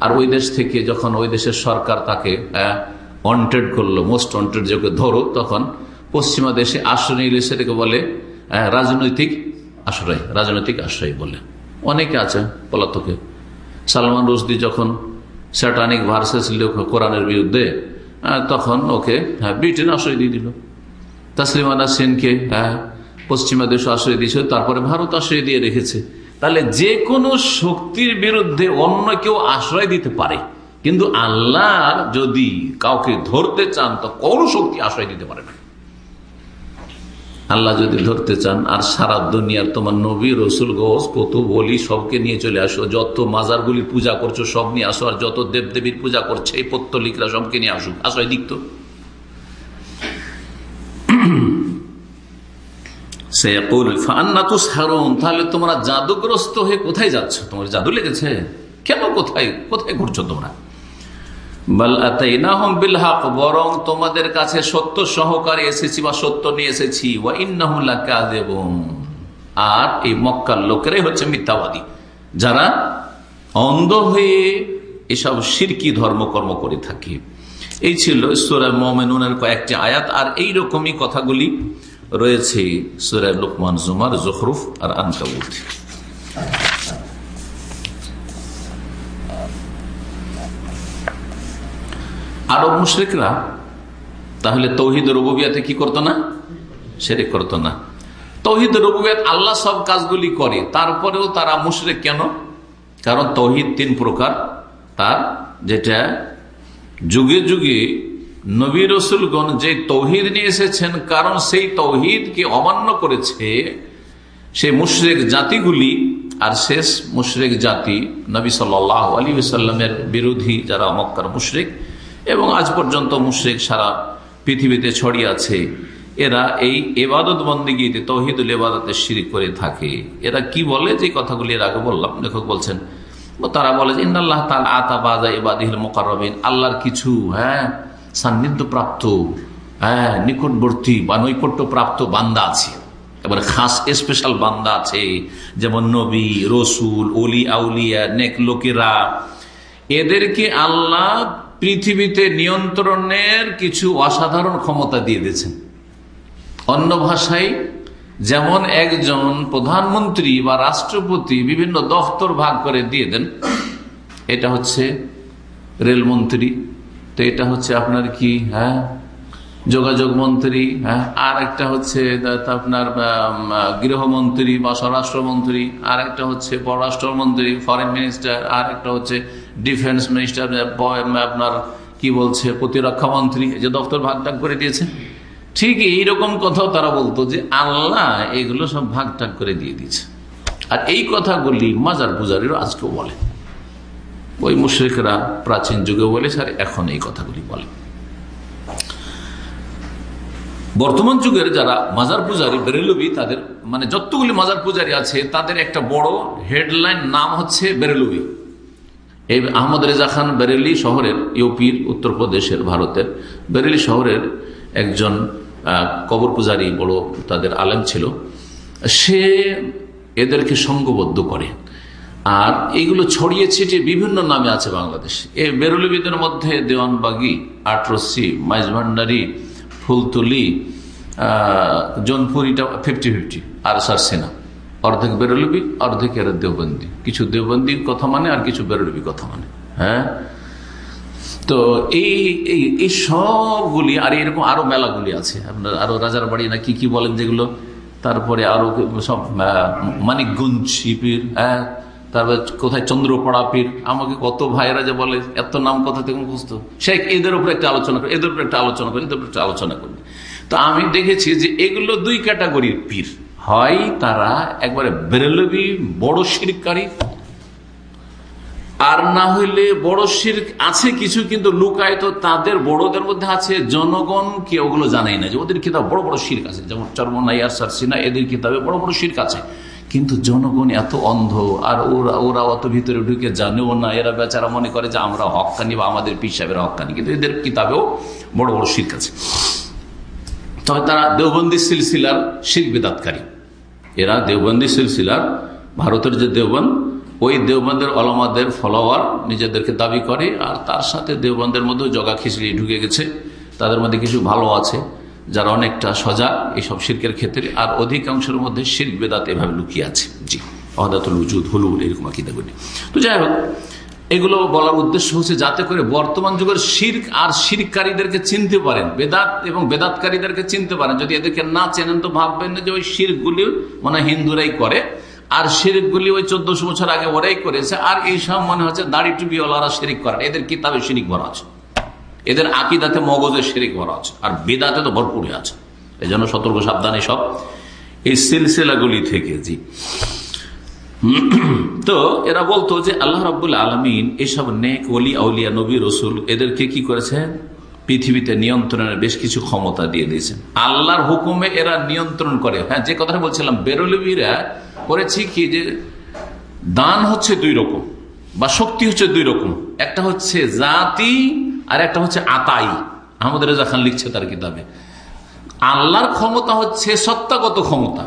S1: আর ওই দেশ থেকে যখন ওই দেশের সরকার তাকে অন্টেড করল মোস্ট অন্টেড যে ধরো, তখন পশ্চিমা দেশে আশ্রয় নিলে সেটাকে বলে রাজনৈতিক আশ্রয় রাজনৈতিক আশ্রয় বলে। অনেকে আছে পলাতকে সালমান রুশদি যখন স্যাটানিক ভার্সেস লোক কোরআনের বিরুদ্ধে তখন ওকে হ্যাঁ ব্রিটেন আশ্রয় দিয়ে দিল। তাসলিমানা সেনকে হ্যাঁ পশ্চিমা দেশ আশ্রয় দিয়েছে, তারপরে ভারত আশ্রয় দিয়ে রেখেছে। তাহলে যে কোনো শক্তির বিরুদ্ধে অন্য কেউ আশ্রয় দিতে পারে, কিন্তু আল্লাহ যদি কাউকে ধরতে চান, তো কোন শক্তি আশ্রয় দিতে পারে না। আল্লাহ যদি ধরতে চান, আর সারা দুনিয়ার তোমার নবী, রসুল, গোস কত বলি সবকে নিয়ে চলে আসো, যত মাজারগুলির পূজা করছ সব নিয়ে আসো, আর যত দেবদেবীর পূজা করছে এই পত্তলিকরা সবকে নিয়ে আসুক। আশ্রয় দিক তো। তাহলে তোমরা জাদুগ্রস্ত হয়ে কোথায় যাচ্ছ? তোমার জাদু লেগেছে? কেন কোথায় কোথায় ঘুরছো তোমরা? বরং তোমাদের কাছে সত্য সহকারে এসেছি বা সত্য নিয়ে এসেছি। আর এই মক্কার লোকেরাই হচ্ছে মিথ্যাবাদী। যারা অন্ধ হয়ে এসব সিরকি ধর্মকর্ম করে থাকে। এই ছিল সোরা মোমেনুনের কয়েকটি আয়াত, আর এই রকমই কথাগুলি রয়েছে সুরায় লোকমান, জুমার, জখরুফ আর আনকাবুত। আরব মুশ্রিকরা, তাহলে তৌহিদ রুবিয়াতে কি করতো না? সেরে করতো না। তহিদ রবুবেদ আল্লাহ সব কাজগুলি করে, তারপরেও তারা মুশরেক কেন? কারণ তহিদ তিন প্রকার। তার যেটা যুগে যুগে নবী রসুলগণ যে তৌহিদ নিয়ে এসেছেন, কারণ সেই তৌহিদকে অমান্য করেছে সে মুশরেক জাতিগুলি, আর শেষ মুশরেক জাতি নবী সাল আলী সাল্লামের বিরোধী যারা মক্কার মুশরেক এবং আজ পর্যন্ত মুশরেক সারা পৃথিবীতে ছড়িয়ে আছে। এরা এই এবাদত বন্দীগীতে, তহিদুল এবাদতের শিরিক করে থাকে। এরা কি বলে? যে কথাগুলি এর আগে বললাম। লেখক বলছেন তারা বলে যে ইন্দাল্লাহ তাল আতা বাজা এবাদিল মোকারবিন আল্লাহর কিছু হ্যাঁ সান্নিধ্য প্রাপ্ত হ্যাঁ নিকটবর্তী বা নৈকট্য প্রাপ্ত বান্দা আছে। এবার খাস স্পেশাল বান্দা আছে, যেমন নবী, রসুল, অলি, আউলিয়া, নেক লোকেরা। এদেরকে আল্লাহ পৃথিবীতে নিয়ন্ত্রণের কিছু অসাধারণ ক্ষমতা দিয়ে দিয়েছেন। অন্য ভাষায়, যেমন একজন প্রধানমন্ত্রী বা রাষ্ট্রপতি বিভিন্ন দফতর ভাগ করে দিয়ে দেন, এটা হচ্ছে রেলমন্ত্রী, তো এটা হচ্ছে আপনার কি হ্যাঁ? যোগাযোগ মন্ত্রী হ্যাঁ? আর একটা হচ্ছে আপনার গৃহমন্ত্রী বা স্বরাষ্ট্রমন্ত্রী, আর একটা হচ্ছে পররাষ্ট্রমন্ত্রী ফরেন মিনিস্টার আর একটা হচ্ছে ডিফেন্স মিনিস্টার আপনার কি বলছে, প্রতিরক্ষা মন্ত্রী যে দপ্তর ভাগ ভাগ করে দিয়েছে। ঠিক এইরকম কথাও তারা বলতো যে আল্লাহ এগুলো সব ভাগ টাগ করে দিয়ে দিয়েছে। আর এই কথাগুলি মাজার পূজারীরা আজকেও বলে। ওই মুশ্রিকরা প্রাচীন যুগে বলেছে আর এখন এই কথাগুলি বলে। বর্তমান যুগের যারা মাজার পূজারি, বেরেলবি, তাদের মানে যতগুলি মাজার পূজারি আছে, তাদের একটা বড় হেডলাইন নাম হচ্ছে বেরেলবি। এই আহমদ রেজা খান বেরেলি শহরের ইউপির উত্তরপ্রদেশের ভারতের। বেরেলি শহরের একজন কবর পূজারি বড় তাদের আলেম ছিল। সে এদেরকে সঙ্গবদ্ধ করে। আর এইগুলো ছড়িয়ে ছিটিয়ে বিভিন্ন নামে আছে বাংলাদেশ। এই বেরুলিবিদের মধ্যে দেওয়ানবাগি, আটরসি, মাইজভান্ডারি ফুলতুলি জোনপুরিটা ফিফটি ফিফটি আর সেনা। অর্ধেক বেরোলবি, অর্ধেক এর দেওবন্দি। কিছু দেওবন্দির কথা মানে আর কিছু বেরোলবি কথা মানে। হ্যাঁ? তো এই এই সবগুলি, আর এরকম আরও মেলাগুলি আছে। আপনার আরও রাজার বাড়ি না কি কি বলেন যেগুলো? তারপরে আরও সব মানিকগঞ্জ শিপির হ্যাঁ? তারপরে কোথায় চন্দ্রপড়া পীর, আমাকে কত ভাইরা যে বলে, এত নাম কথা থেকে মুখস্থ সে এদের উপরে একটা আলোচনা করে, এদের উপরে একটা আলোচনা করে, এদের উপরে একটা আলোচনা করবে। তো আমি দেখেছি যে এগুলো দুই ক্যাটাগরির পীর। হয় তারা একবারে বেরেলবি, বড় শিরকারী, আর না হইলে বড় শির আছে কিছু, কিন্তু লুকায় তো তাদের বড়দের মধ্যে আছে জনগণ কে ওগুলো জানাই না যে ওদের কিতাব বড় বড় শির্ক আছে। যেমন চর্মনাইয়ার, সারসিনা, এদের কিতাবে বড় বড় শির্ক আছে। কিন্তু জনগণ এত অন্ধ, আর ওরা ওরা অত ভিতরে ঢুকে জানেও না। এরা বেচারা মনে করে যে আমরা হকানি বা আমাদের পিসাবের হকানি, কিন্তু এদের কিতাবেও বড় বড় শির্ক আছে। তবে তারা দেওবন্দি সিলসিলার শিখ বেদাতকারী। এরা দেওবন্দি সিলসিলার, ভারতের যে দেওবন্দ, ওই দেওবন্দের অলমাদের ফলোয়ার নিজেদেরকে দাবি করে, আর তার সাথে দেওবন্দের মধ্যেও জগা খিচড়ি ঢুকে গেছে। তাদের মধ্যে কিছু ভালো আছে। যারা অনেকটা সজাগ এইসব শির্কের ক্ষেত্রে, আর অধিকাংশের মধ্যে শির্ক বেদাত এভাবে লুকিয়ে আছে। জি অহদাতুল উজুদ, হলুল, এরকম আকিদাগুলি তো যাই হোক, এগুলো বলার উদ্দেশ্য হচ্ছে যাতে করে বর্তমান যুগের শির্ক আর শিরকারীদেরকে চিনতে পারেন, বেদাত এবং বেদাতকারীদেরকে চিনতে পারেন। যদি এদেরকে না চেনেন, তো ভাববেন না যে ওই শিরগুলি মানে হিন্দুরাই করে, আর শিরিকগুলি ওই চোদ্দশো বছর আগে ওরাই করেছে, আর এইসব মনে হচ্ছে দাড়ি টুপিওয়ালারা শিরিক করেন এদের কিতাবে শিরিক ভরা আছে। এদের আকিদাতে মগজে শিরিক ভরা আছে, আর বেদাতে তো ভরপুরে আছে। এই জন্য সতর্ক, সাবধানে সব। এই সিলসিলাগুলি থেকে জি। তো এরা বলতো যে আল্লাহ রাবুল আলমিন এসব নেক ওলি, আউলিয়া, নবী, রসুল, এদেরকে কি করেছেন? পৃথিবীতে নিয়ন্ত্রণের বেশ কিছু ক্ষমতা দিয়ে দিয়েছেন। আল্লাহর হুকুমে এরা নিয়ন্ত্রণ করে। হ্যাঁ যে কথাটা বলছিলাম, বেরোলবিরা করেছি কি যে দান হচ্ছে দুই রকম, বা শক্তি হচ্ছে দুই রকম। একটা হচ্ছে জাতি আর একটা হচ্ছে আতাই। আহমদ রেজা খান লিখছে তার কিতাবে। আল্লাহর ক্ষমতা হচ্ছে সত্তাগত ক্ষমতা।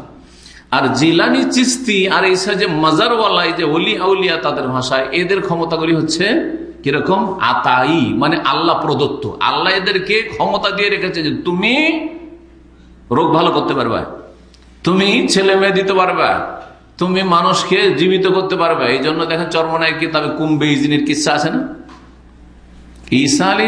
S1: আর জিলানি, চিস্তি আর এই যে মাজারওয়ালাই যে অলি আউলিয়া তাদের ভাষায়, এদের ক্ষমতাগুলি হচ্ছে কীরকম? আতাই মানে আল্লাহ প্রদত্ত। আল্লাহ এদেরকে ক্ষমতা দিয়ে রেখেছে যে তুমি রোগ ভালো করতে পারবা, তুমি ছেলে মেয়ে দিতে পারবা, তুমি মানুষকে জীবিত করতে পারবে। এই জন্য দেখেন চর্মনায় কিতাবে কুম্বে ইজিনের কিসা আছে না? ঈসা আলী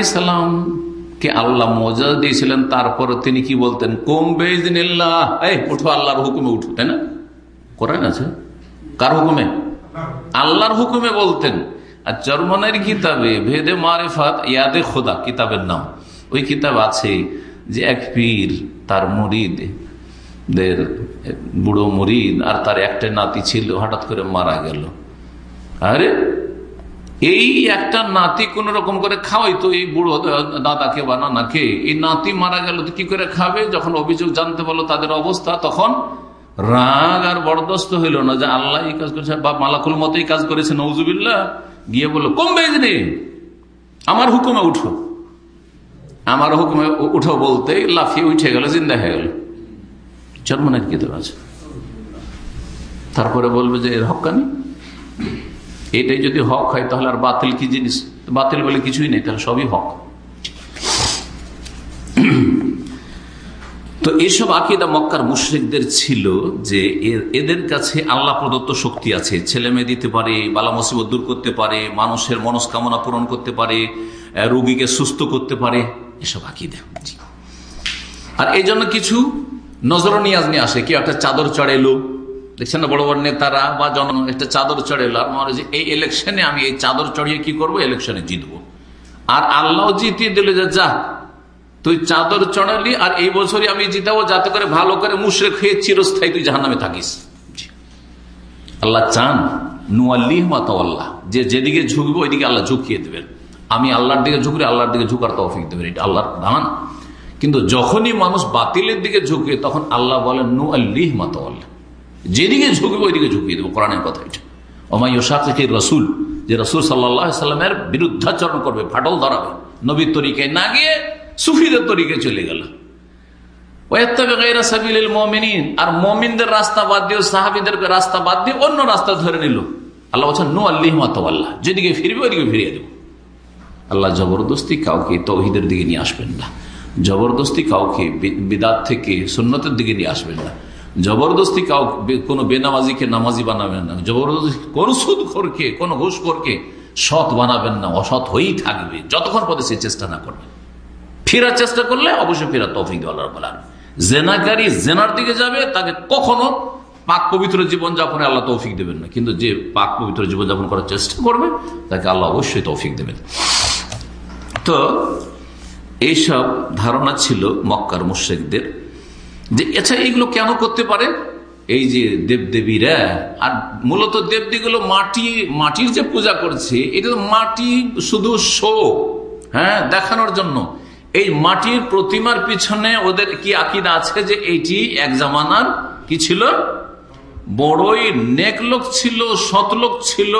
S1: কে আল্লাহ মজা দিয়েছিলেন, তারপর তিনি কি বলতেন? কোম বেজনিল্লাহ এই, উঠো, আল্লাহর হুকুমে উঠো, তাই না? করেন আছে? কার হুকুমে? আল্লাহর হুকুমে বলতেন। আর জর্মনের কিতাবে, ভেদে মারেফাত ইয়াদে খোদা, কিতাবের নাম। ওই কিতাব আছে যে এক পীর, তার মুরিদ দের বুড়ো মুরিদ, আর তার একটা নাতি ছিল, হঠাৎ করে মারা গেল। আরে এই একটা নাতি কোন রকম করে খাওয়াই তো এই বুড়ো দাদাকে বা নানাকে। এই নাতি মারা গেল তো কি করে খাবে? যখন অভিযোগ জানতে পারল তাদের অবস্থা, তখন রাগ আর বরদস্ত হইল না যে আল্লাহ এই কাজ করেছে, বা মালাকুল মতোই কাজ করেছে নৌজুবিল্লা গিয়ে বলল, কম বেজনি আমার হুকুমে উঠো। আমার হুকুমে উঠো বলতে লাফিয়ে উঠে গেল, জিন্দা হয়ে গেল। জন্মনের কিতাব আছে তারপরে বলবে যে এর হকানি এটাই যদি হক হয়, তাহলে আর বাতিল কি জিনিস? বাতিল বলে কিছুই নেই, তাহলে সবই হক। তো এসব আকিদা মক্কার মুশ্রিকদের ছিল যে এদের কাছে আল্লাহ প্রদত্ত শক্তি আছে। ছেলে মেয়ে দিতে পারে, বালা মুসিবত দূর করতে পারে, মানুষের মনস্কামনা পূরণ করতে পারে রোগীকে সুস্থ করতে পারে, এসব আকিদা। আর এই জন্য কিছু নজরনিয়াজ নিয়ে আসে, কেউ একটা চাদর চড়াইলো দেখছেন না বড় বড় নেতারা বা জন একটা চাদর চড়াইলো আর মনে যে এই ইলেকশনে আমি এই চাদর চড়িয়ে কি করব? ইলেকশনে জিতবো। আর আল্লাহ জিতিয়ে দিলে যে যা, তুই চাদর চড়ালি আর এই বছরই আমি জিতাবো, যাতে করে ভালো করে মুশরে খেয়ে চিরস্থায়ী তুই জাহান নামে থাকিস আল্লাহ চান, নুয়াল্লিহ মাতাল্লাহ যে যেদিকে ঝুঁকবে ওইদিকে আল্লাহ ঝুঁকিয়ে দেবেন। আমি আল্লাহর দিকে ঝুঁকলে আল্লাহর দিকে ঝুঁকার তৌফিক দেবেন, এটা আল্লাহর দান কিন্তু যখনই মানুষ বাতিলের দিকে ঝুঁকে, তখন আল্লাহ বলেন নু আল্লিহ মাতাল্লাহ যেদিকে ঝুঁকবে, ওইদিকে ঝুঁকিয়ে দেবো। কোরআনের কথা এটা। ওমাই ওসাকি রসুল, যে রসুল সাল্লাহ সাল্লামের বিরুদ্ধাচরণ করবে, ফাটল ধরাবে, নবীর তরিকায় না গিয়ে সুফিদের তরিকে চলে গেল। আর মমিনদের রাস্তা বাদ দিয়ে রাস্তা বাদ দিয়ে অন্য রাস্তা ধরে নিল। আল্লাহ আল্লিহ যেদিকে ফিরবে আল্লাহ জবরদস্তি কাউকে তৌহিদের দিকে নিয়ে আসবেন না। জবরদস্তি কাউকে বিদাত থেকে সুন্নতের দিকে নিয়ে আসবেন না। জবরদস্তি কাউ কোনো বেনামাজিকে নামাজি বানাবেন না। জবরদস্তি কোন সুদ খোরকে, কোন খোরকে সৎ বানাবেন না, অসৎ হয়েই থাকবে, যতক্ষণ পদে সে চেষ্টা না করবে। ফেরার চেষ্টা করলে অবশ্যই ফেরার তফিক আল্লাহ বলার জেনাকারী জেনার দিকে যাবে, তাকে কখনো পাক পবিত্র জীবনযাপনে আল্লাহ তৌফিক দেবেন না। কিন্তু যে পাক পবিত্র জীবনযাপন করার চেষ্টা করবে, তাকে আল্লাহ অবশ্যই তৌফিক দেবেন। তো এইসব ধারণা ছিল মক্কার মুশ্রিকদের। যে আচ্ছা এইগুলো কেন করতে পারে? এই যে দেবদেবীরা, আর মূলত দেবদেবীগুলো মাটি, মাটির যে পূজা করছে, এটা তো মাটি শুধু শো হ্যাঁ দেখানোর জন্য। এই মাটির প্রতিমার পিছনে ওদের কি আকিদা আছে যে এইটি এক জামানার কি ছিল? বড়ই নেক লোক ছিল সতলোক ছিল,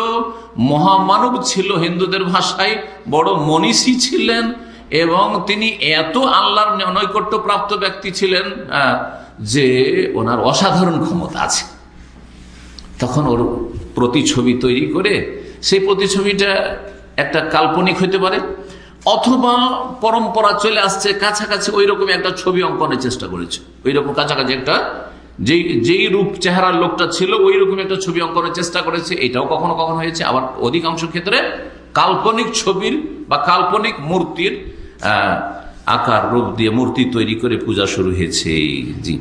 S1: মহামানব ছিল হিন্দুদের ভাষায়, বড় মনীষী ছিলেন এবং তিনি এত আল্লাহর নৈকট্য প্রাপ্ত ব্যক্তি ছিলেন যে ওনার অসাধারণ ক্ষমতা আছে। তখন ওর প্রতিছবি তৈরি করে সেই প্রতিছবিটা একটা কাল্পনিক হইতে পারে, অথবা পরম্পরা চলে আসছে, কাছাকাছি ওই রকম একটা ছবি অঙ্কনের চেষ্টা করেছে। ওই রকম কাছাকাছি একটা যেই যেই রূপ চেহারার লোকটা ছিল ওই রকম একটা ছবি অঙ্কনের চেষ্টা করেছে। এটাও কখনো কখনো হয়েছে। আবার অধিকাংশ ক্ষেত্রে কাল্পনিক ছবির বা কাল্পনিক মূর্তির আকার, রূপ দিয়ে মূর্তি তৈরি করে পূজা শুরু হয়েছে। জি।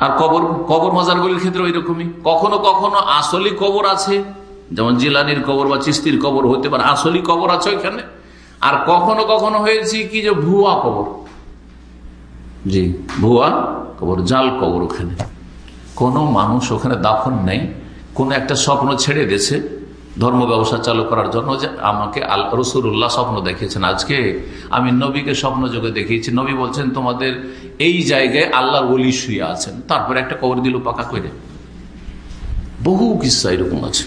S1: আর কবর কবর মাজারগুলির ক্ষেত্রে ওই রকমই কখনো কখনো আসলি কবর আছে, যেমন জিলানির কবর বা চিস্তির কবর হতে পারে, আসলি কবর আছে ওইখানে। আর কখনো কখনো হয়েছে কি যে ভুয়া কবর। জি, ভুয়া কবর, জাল কবর ওখানে। কোনো মানুষ ওখানে দাফন নেই, কোন একটা স্বপ্ন ছেড়ে দিয়েছে ধর্ম ব্যবসা চালু করার জন্য যে আমাকে আল রসুল্লাহ স্বপ্ন দেখিয়েছেন আজকে। আমি নবীকে স্বপ্ন যোগে দেখিয়েছি। নবী বলছেন, তোমাদের এই জায়গায় আল্লাহর ওলি শুয়ে আছেন। তারপরে একটা কবর দিল পাকা করে বহু কিসা এরকম আছে।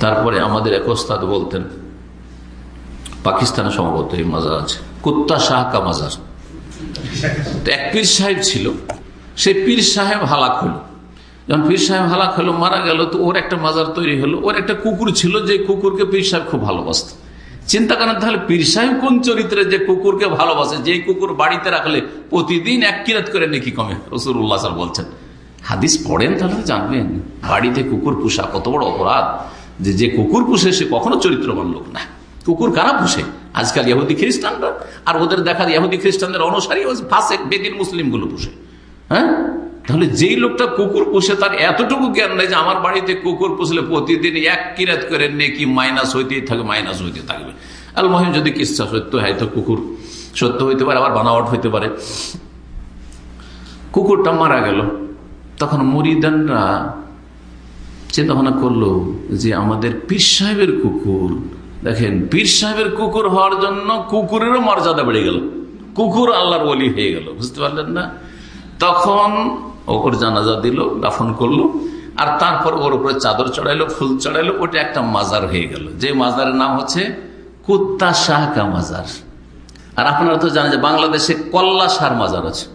S1: তারপরে আমাদের এক ওস্তাদ বলতেন পাকিস্তানে সম্ভবত এই মাজার আছে। কুত্তা শাহ কা মাজার। এক পীর সাহেব ছিল। সে পীর সাহেব হালাক হলো। যখন পীর সাহেব হালাক হলো, মারা গেল, তো ওর একটা মাজার তৈরি হলো। ওর একটা কুকুর ছিল যে কুকুরকে পীর সাহেব খুব ভালোবাসত। চিন্তা করেন তাহলে পীর সাহেব কোন চরিত্রে যে কুকুরকে ভালোবাসে? যে কুকুর বাড়িতে রাখলে প্রতিদিন এক কিরাত করে নাকি কমে রসুল্লাহ স্যার বলছেন। হাদিস পড়েন তাহলে জানবেন, বাড়িতে কুকুর পুষা কত বড় অপরাধ। যে যে কুকুর পুষে সে কখনো চরিত্রবান লোক না। কুকুর কারা পুষে? আজকাল ইহুদি খ্রিস্টানরা। আর ওদের দেখা ইহুদি খ্রিস্টানদের অনুসারী ফাঁসে বেদিন মুসলিমগুলো পুষে। হ্যাঁ? তাহলে যেই লোকটা কুকুর পুষে তার এতটুকু জ্ঞান নেই যে আমার বাড়িতে কুকুর পুষলে প্রতিদিন এক কিরাত করে নেকি মাইনাস হইতেই থাকবে মাইনাস হইতে থাকবে। আল মহিম যদি কিসা সত্য হয় তো কুকুর সত্য হইতে পারে, আবার বানাওয়াট হইতে পারে। কুকুরটা মারা গেল। তখন মরিদানরা চিন্তা ভাবনা করল যে আমাদের পীর সাহেবের কুকুর, দেখেন, পীর সাহেবের কুকুর হওয়ার জন্য কুকুরেরও মর্যাদা বেড়ে গেল। কুকুর আল্লাহর বলি হয়ে গেল, বুঝতে পারলেন না? তখন ওর জানাজা দিল, দাফন করল, আর তারপর ওর উপরে চাদর চড়াইলো, ফুল চড়াইলো ওটা একটা মাজার হয়ে গেল। যে মাজারের নাম হচ্ছে কুত্তা শাহকা মাজার। আর আপনারা তো জানেন যে বাংলাদেশে কল্লা সার মাজার আছে।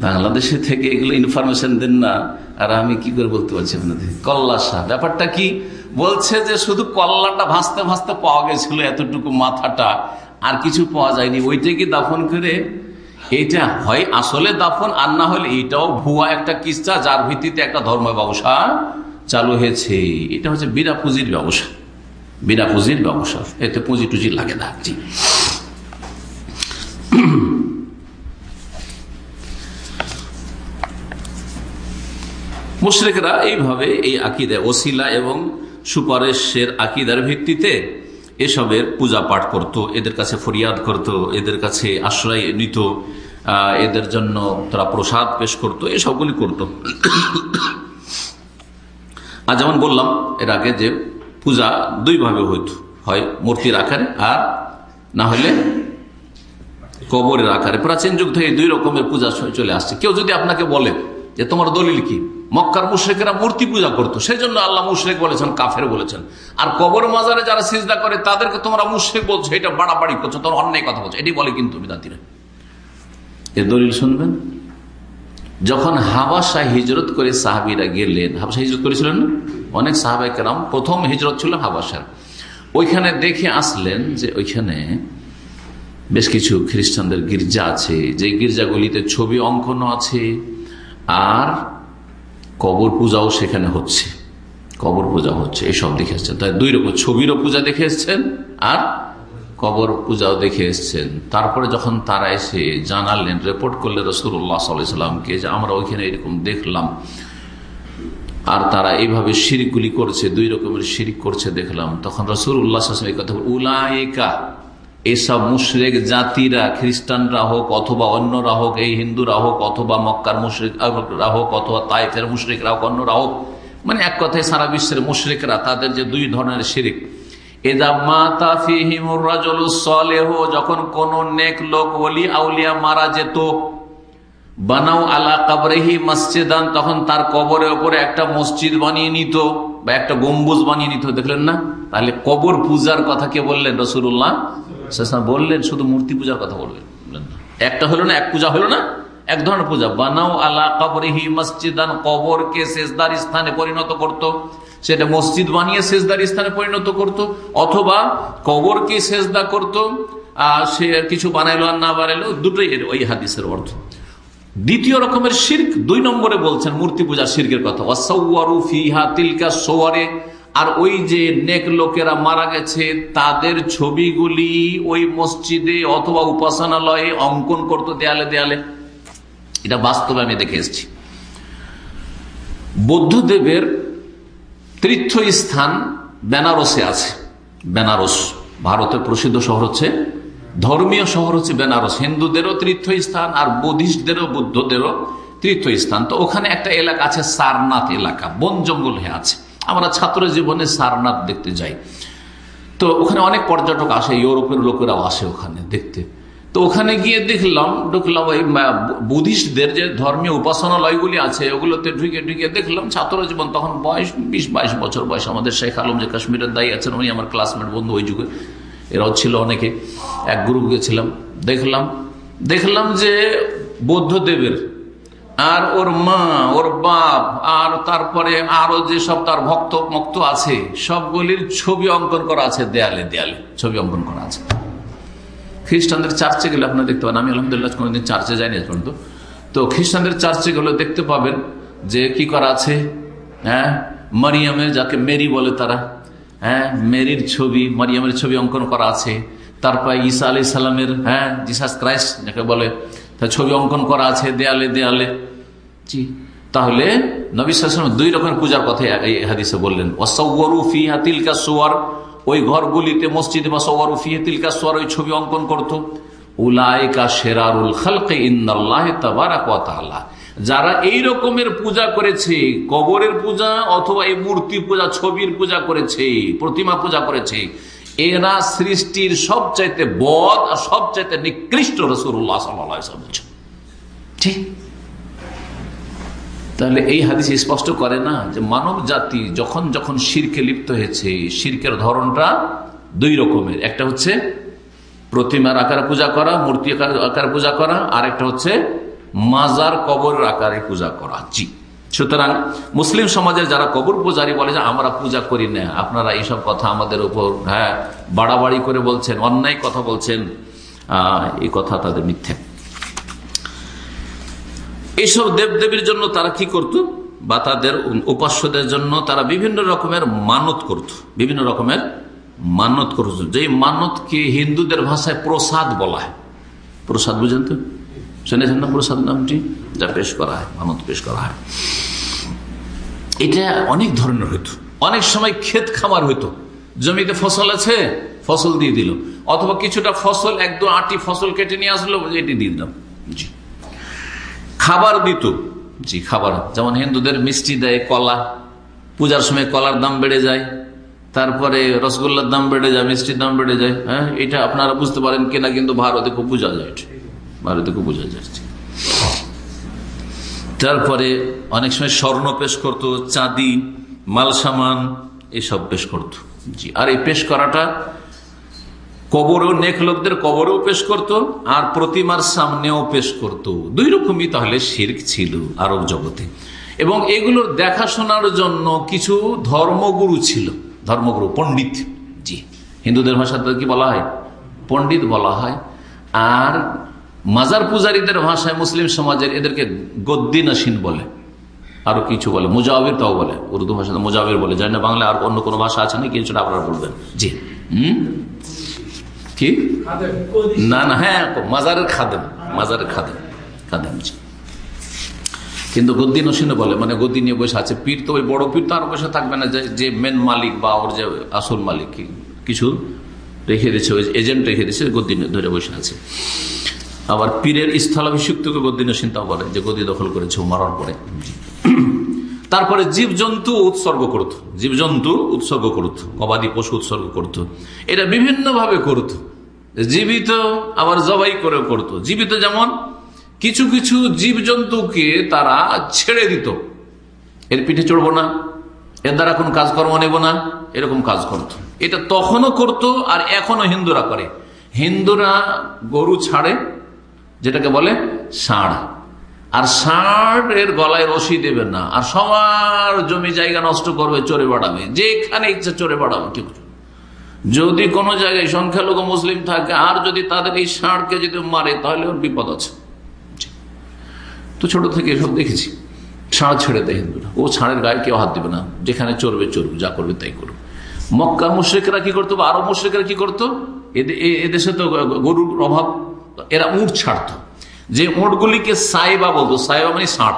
S1: বাংলাদেশে থেকে এগুলো ইনফরমেশন দেন না, আর আমি কি করে বলতে পারছি আপনাদের? কল্লা শাহ। ব্যাপারটা কি? বলছে যে শুধু কল্লাটা ভাসতে ভাসতে পাওয়া গেছিল, এতটুকু মাথাটা আর কিছু পাওয়া যায়নি। ওইটাকে দাফন করে এইটা হয় আসলে দাফন, আর না হলে এটাও ভুয়া একটা কিস্তা, যার ভিত্তিতে একটা ধর্ম ব্যবসা চালু হয়েছে। এটা হচ্ছে বিনা পুঁজির ব্যবসা। বিনা পুঁজির ব্যবসা। এতে পুঁজি টুজি লাগে না। জি। মুশ্রেকরা এইভাবে এই আকিদা ওসিলা এবং সুপারিশের আকিদার ভিত্তিতে এসবের পূজা পাঠ করত, এদের কাছে ফরিয়াদ করত, এদের কাছে আশ্রয় নিত এদের জন্য তারা প্রসাদ পেশ করত, এসবগুলি করত। আর যেমন বললাম, এর আগে যে পূজা দুইভাবে হইত, হয় মূর্তির আকারে আর না হলে কবরের আকারে। প্রাচীন যুগ থেকে দুই রকমের পূজা চলে আসছে। কেউ যদি আপনাকে বলে যে তোমার দলিল কি? মক্কার মুশ্রেকেরা মূর্তি পূজা করতো। সেই জন্য আল্লাহ মুশ্রেক বলেছেন, কাফের বলেছেন। আর কবর মাজারে যারা সিজদা করে, তাদেরকে তোমরা মুশ্রেক বলছো, এটা বাড়াবাড়ি করছ, তোমার অন্যায় কথা বলছো। এটি বলে কিন্তু বিদাতিরা। এর দলিল শুনবেন? যখন হাবাসা হিজরত করে সাহাবিরা গেলেন, হাবাসা হিজরত করেছিলেন না? অনেক সাহাবাই কেরাম, প্রথম হিজরত ছিল হাবাসার। ওইখানে দেখে আসলেন যে ওইখানে বেশ কিছু খ্রিস্টানদের গির্জা আছে। যে গির্জাগুলিতে ছবি অঙ্কন আছে, আর কবর পূজাও সেখানে হচ্ছে। কবর পূজা হচ্ছে, এসব দেখে এসছেন। তাই দুই রকম, ছবিরও পূজা দেখে এসছেন আর কবর পূজাও দেখে এসছেন। তারপরে যখন তারা এসে জানালেন রিপোর্ট করলে রসুল্লাহ সাল্লামকে যে আমরা ওইখানে এরকম দেখলাম। আর তারা এইভাবে শিরিকগুলি করছে, দুই রকমের শিরিক করছে, দেখলাম। তখন রসুল উল্লাহ উলায়িকা এসব মুশরেক জাতিরা, খ্রিস্টানরা হোক অথবা অন্যরা হোক, এই হিন্দুরা হোক অথবা মক্কার মুশরিকরা হোক অথবা তাইফের মুশরিকরা হোক, অন্যরা হোক মানে এক কথায় সারা বিশ্বের মুশরিকরা তাদের যে দুই ধরনের শিরিক। যখন কোন নেক লোক, ওলি, আউলিয়া মারা যেত, বানাও আলা কাবরেহি মসজিদান, তখন তার কবরের ওপরে একটা মসজিদ বানিয়ে নিত বা একটা গম্বুজ বানিয়ে নিত, দেখলেন না? তাহলে কবর পূজার কথা কে বললেন রসুল্লাহ বললেন, শুধু মূর্তি পূজার কথা বললেন একটা হলো না, এক পূজা হলো না, এক ধরনের পূজা বানাও আলা কবরহি মসজিদান, কবরকে শেষদার স্থানে পরিণত করত। সেটা মসজিদ বানিয়ে শেষদার স্থানে পরিণত করত। অথবা কবরকে শেষদা করত, আর সে কিছু বানাইলো আর না বানাইলো, দুটোই ওই হাদিসের অর্থ দ্বিতীয় রকমের শির্ক, দুই নম্বরে বলছেন মূর্তি পূজা শির্কের কথা ফিহা তিলকা সোয়ারে আর ওই যে নেক লোকেরা মারা গেছে, তাদের ছবিগুলি ওই মসজিদে অথবা উপাসনালয়ে অঙ্কন করতো দেয়ালে দেয়ালে। এটা বাস্তবে আমি দেখে এসেছি। বৌদ্ধদেবের তীর্থস্থান বেনারসে আছে। বেনারস, ভারতের প্রসিদ্ধ শহর হচ্ছে, ধর্মীয় শহর হচ্ছে বেনারস। হিন্দুদেরও তীর্থস্থান আর বুদ্ধিস্টদেরও, বুদ্ধদেরও তীর্থস্থান। তো ওখানে একটা এলাকা আছে, সারনাথ এলাকা, বন জঙ্গল হয়ে আছে। আমরা ছাত্র জীবনে সারনাথ দেখতে যাই। তো ওখানে অনেক পর্যটক আসে, ইউরোপের লোকেরাও আসে ওখানে দেখতে। তো ওখানে গিয়ে দেখলাম, ঢুকলাম ওই বুদ্ধিস্টদের যে ধর্মীয় উপাসনালয়গুলি আছে, ওগুলোতে ঢুকে ঢুকে দেখলাম ছাত্র জীবন, তখন বয়স বিশ, বাইশ বছর বয়স। আমাদের শেখ আলম যে কাশ্মীরের দায়ী আছেন, উনি আমার ক্লাসমেট বন্ধু ওই যুগে। এরাও ছিল অনেকে। এক গ্রুপ গেছিলাম। দেখলাম দেখলাম যে বৌদ্ধদেবের আর ওর মা, ওর বাপ, আর তারপরে আরও যেসব তার ভক্ত মক্ত আছে, সবগুলির ছবি অঙ্কন করা আছে দেয়ালে দেয়ালে, ছবি অঙ্কন করা আছে। খ্রিস্টানদের চার্চে গেলে আপনারা দেখতে পাবেন আমি আলহামদুলিল্লাহ কোনোদিন চার্চে যাইনি পর্যন্ত। তো খ্রিস্টানদের চার্চে গেলে দেখতে পাবেন যে কি করা আছে হ্যাঁ? মারিয়ামের যাকে মেরি বলে তারা হ্যাঁ? মেরির ছবি, মারিয়ামের ছবি অঙ্কন করা আছে। তারপর ঈসা আলি সাল্লামের হ্যাঁ? জিসাস ক্রাইস্ট যাকে বলে ছবি অঙ্কন করা আছে, দেয়ালে দেয়ালে। জি। তাহলে নবী দুই রকমের পূজার কথা এই হাদিসে বললেন। ওসৌরুফি হাতিলকা সোয়ার। ওই ঘরগুলিতে, মসজিদে বা সৌরুফি হাতিলকা সোয়ার, ওই ছবি অঙ্কন করতো। যারা এই রকমের পূজা করেছে, কবরের পূজা অথবা এই মূর্তি পূজা, ছবির পূজা করেছে, প্রতিমা পূজা করেছে এরা সৃষ্টির সবচাইতে বদ আর সবচাইতে নিকৃষ্ট রসুল্লাহ সাল্লাম ঠিক। তাহলে এই হাদিস স্পষ্ট করে না যে মানব জাতি যখন যখন শিরকে লিপ্ত হয়েছে, শিরকের ধরনটা দুই রকমের। একটা হচ্ছে প্রতিমার আকারে পূজা করা, মূর্তি আকারে পূজা করা আর একটা হচ্ছে মাজার কবরের আকারে পূজা করা। জি। সুতরাং মুসলিম সমাজের যারা কবর পূজারী বলে যে, আমরা পূজা করি না। আপনারা এইসব কথা আমাদের উপর হ্যাঁ বাড়াবাড়ি করে বলছেন, অন্যায় কথা বলছেন। এই কথা তাদের মিথ্যে। এইসব দেবদেবীর জন্য তারা কি করত? বা তাদের উপাস্যদের জন্য তারা বিভিন্ন রকমের মানত করত। বিভিন্ন রকমের মানত করত। যে মানতকে হিন্দুদের ভাষায় প্রসাদ বলা হয়। প্রসাদ বুঝেন তো? শুনেছেন না প্রসাদ নামটি যা পেশ করা হয়, মানত পেশ করা হয়। এটা অনেক ধরনের হইতো। অনেক সময় ক্ষেত খামার হইতো। জমিতে ফসল আছে, ফসল দিয়ে দিল। অথবা কিছুটা ফসল এক দু আটি ফসল কেটে নিয়ে আসলো, এটি দিয়ে দিলাম। জি। খাবার দিত। জি, খাবার। যেমন হিন্দুদের মিষ্টি দেয় কলা। পূজার সময় কলার দাম বেড়ে যায়। তারপরে রসগোল্লার দাম বেড়ে যায়, মিষ্টির দাম বেড়ে যায়। হ্যাঁ এটা আপনারা বুঝতে পারেন কিনা, কিন্তু ভারতে খুব পূজা যায় খুব বোঝা যায় তারপরে অনেক সময় স্বর্ণ পেশ করতো, চাঁদি মাল সামান এসব পেশ করতো। জি, আর এই পেশ করাটা কবরও নেক লোকদের কবরেও পেশ করত, আর প্রতিমার সামনেও পেশ করত। দুই রকমই তাহলে শির্ক ছিল আরব জগতে। এবং এগুলোর দেখাশোনার জন্য কিছু ধর্মগুরু ছিল, ধর্মগুরু, পণ্ডিত। জি, হিন্দুদের ভাষাতে কি বলা হয়? পণ্ডিত বলা হয়। আর মাজার পূজারীদের ভাষায় মুসলিম সমাজের এদেরকে গদ্দিনাসীন বলে, আরও কিছু বলে, মুজাবির তাও বলে, উর্দু ভাষাতে মুজাবির বলে, জানি না বাংলা আর অন্য কোনো ভাষা আছে না কিছুটা আপনারা বলবেন। জি। হম? কি? না না হ্যাঁ মাজারের খাদেম মাজারের খাদেম খাদেম, জি। কিন্তু গদ্দি নসিনে বলে মানে গদ্দি নিয়ে বসে আছে, পীর তো ওই বড় পীর তো আর বসে থাকবে না, যে মেন মালিক বা ওর যে আসল মালিক কিছু রেখে দিচ্ছে ওই এজেন্ট রেখে দিচ্ছে গদ্দি ধরে বসে আছে। আবার পীরের স্থলাভিষিক্তকে নসিনতাও বলে যে গদি দখল করেছে মারার পরে। তারপরে জীবজন্তু উৎসর্গ করত, জীবজন্তু উৎসর্গ করত, গবাদি পশু উৎসর্গ করত। এটা বিভিন্ন ভাবে করত। জীবিত আবার জবাই করে করত। জীবিত যেমন কিছু কিছু জীবজন্তুকে তারা ছেড়ে দিত। এর পিঠে চড়বো না, এর দ্বারা কোন কাজকর্ম নেব না, এরকম কাজ করত। এটা তখনও করত আর এখনও হিন্দুরা করে। হিন্দুরা গরু ছাড়ে যেটাকে বলে ষাঁড়। আর ষাঁড় এর গলায় রশি দেবে না। আর সবার জমি জায়গা নষ্ট করবে চড়ে বাড়াবে। যেখানে ইচ্ছা চড়ে বাড়াবে কেউ যদি কোনো জায়গায় সংখ্যালঘু মুসলিম থাকে, আর যদি তাদের এই ষাঁড়কে যদি মারে, তাহলে ওর বিপদ আছে। তো ছোট থেকে এসব দেখেছি। ষাঁড় ছেড়ে দেয় হিন্দুরা। ও ষাঁড়ের গায়ে কেউ হাত দেবে না। যেখানে চড়বে চড়বে যা করবে তাই করবে মক্কার মুশ্রিকরা কি করতো বা আরও মুশ্রিকরা কি করতো? এদেশে তো গরুর অভাব। এরা উঠ ছাড়তো। যে উঁটগুলিকে সাইবা বলতো, সাইবা মানে ষাঁড়।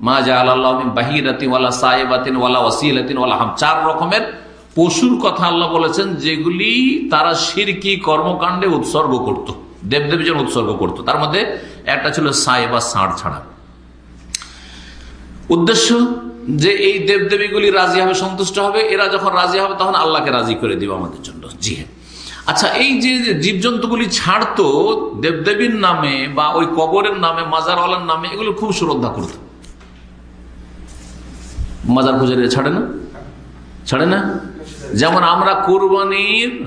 S1: মা জা আল্লাহ বাহিরাতিনওয়ালা সাহেবাতিনওয়ালা ওয়াসিলাতিনওয়ালা হাম। চার রকমের পশুর কথা আল্লাহ বলেছেন, যেগুলি তারা সিরকি কর্মকাণ্ডে উৎসর্গ করত। দেবদেবী যেন উৎসর্গ করত। তার মধ্যে একটা ছিল সাইবা ষাঁড় ছাড়া। উদ্দেশ্য যে এই দেবদেবীগুলি রাজি হবে, সন্তুষ্ট হবে। এরা যখন রাজি হবে, তখন আল্লাহকে রাজি করে দিবে আমাদের জন্য। জি হ্যাঁ। আচ্ছা এই যে জীবজন্তুগুলি ছাড়তো, দেবদেবীর নামে বা ওই কবরের নামে, মাজারওয়ালার নামে, এগুলো খুব শ্রদ্ধা করত। মাজার পূজারী ছাড়ে না? ছাড়ে না? যেমন আমরা কোরবানির,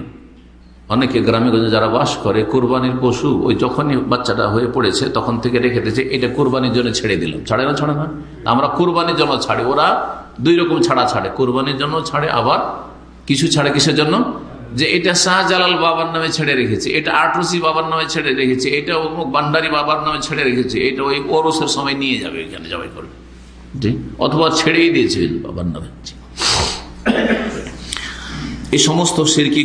S1: অনেকে গ্রামে গঞ্জে যারা বাস করে, কোরবানির পশু, ওই যখনই বাচ্চাটা হয়ে পড়েছে, তখন থেকে রেখে দিয়েছে, এটা কোরবানির জন্য ছেড়ে দিলাম। ছাড়ে না ছাড়ে না? আমরা কোরবানির জন্য ছাড়ি, ওরা দুই রকম ছাড়া ছাড়ে। কোরবানির জন্য ছাড়ে, আবার কিছু ছাড়ে কিসের জন্য? যে এটা শাহজালাল বাবার নামে ছেড়ে রেখেছে, এটা আটরসি বাবার নামে ছেড়ে রেখেছে, এটা অমুক বান্ডারি বাবার নামে ছেড়ে রেখেছে, এটা ওই ওরসের সময় নিয়ে যাবে এখানে, জবাই করবে। অথবা ছেড়েই দিয়েছে বাবার নামে। এই সমস্ত সিরকি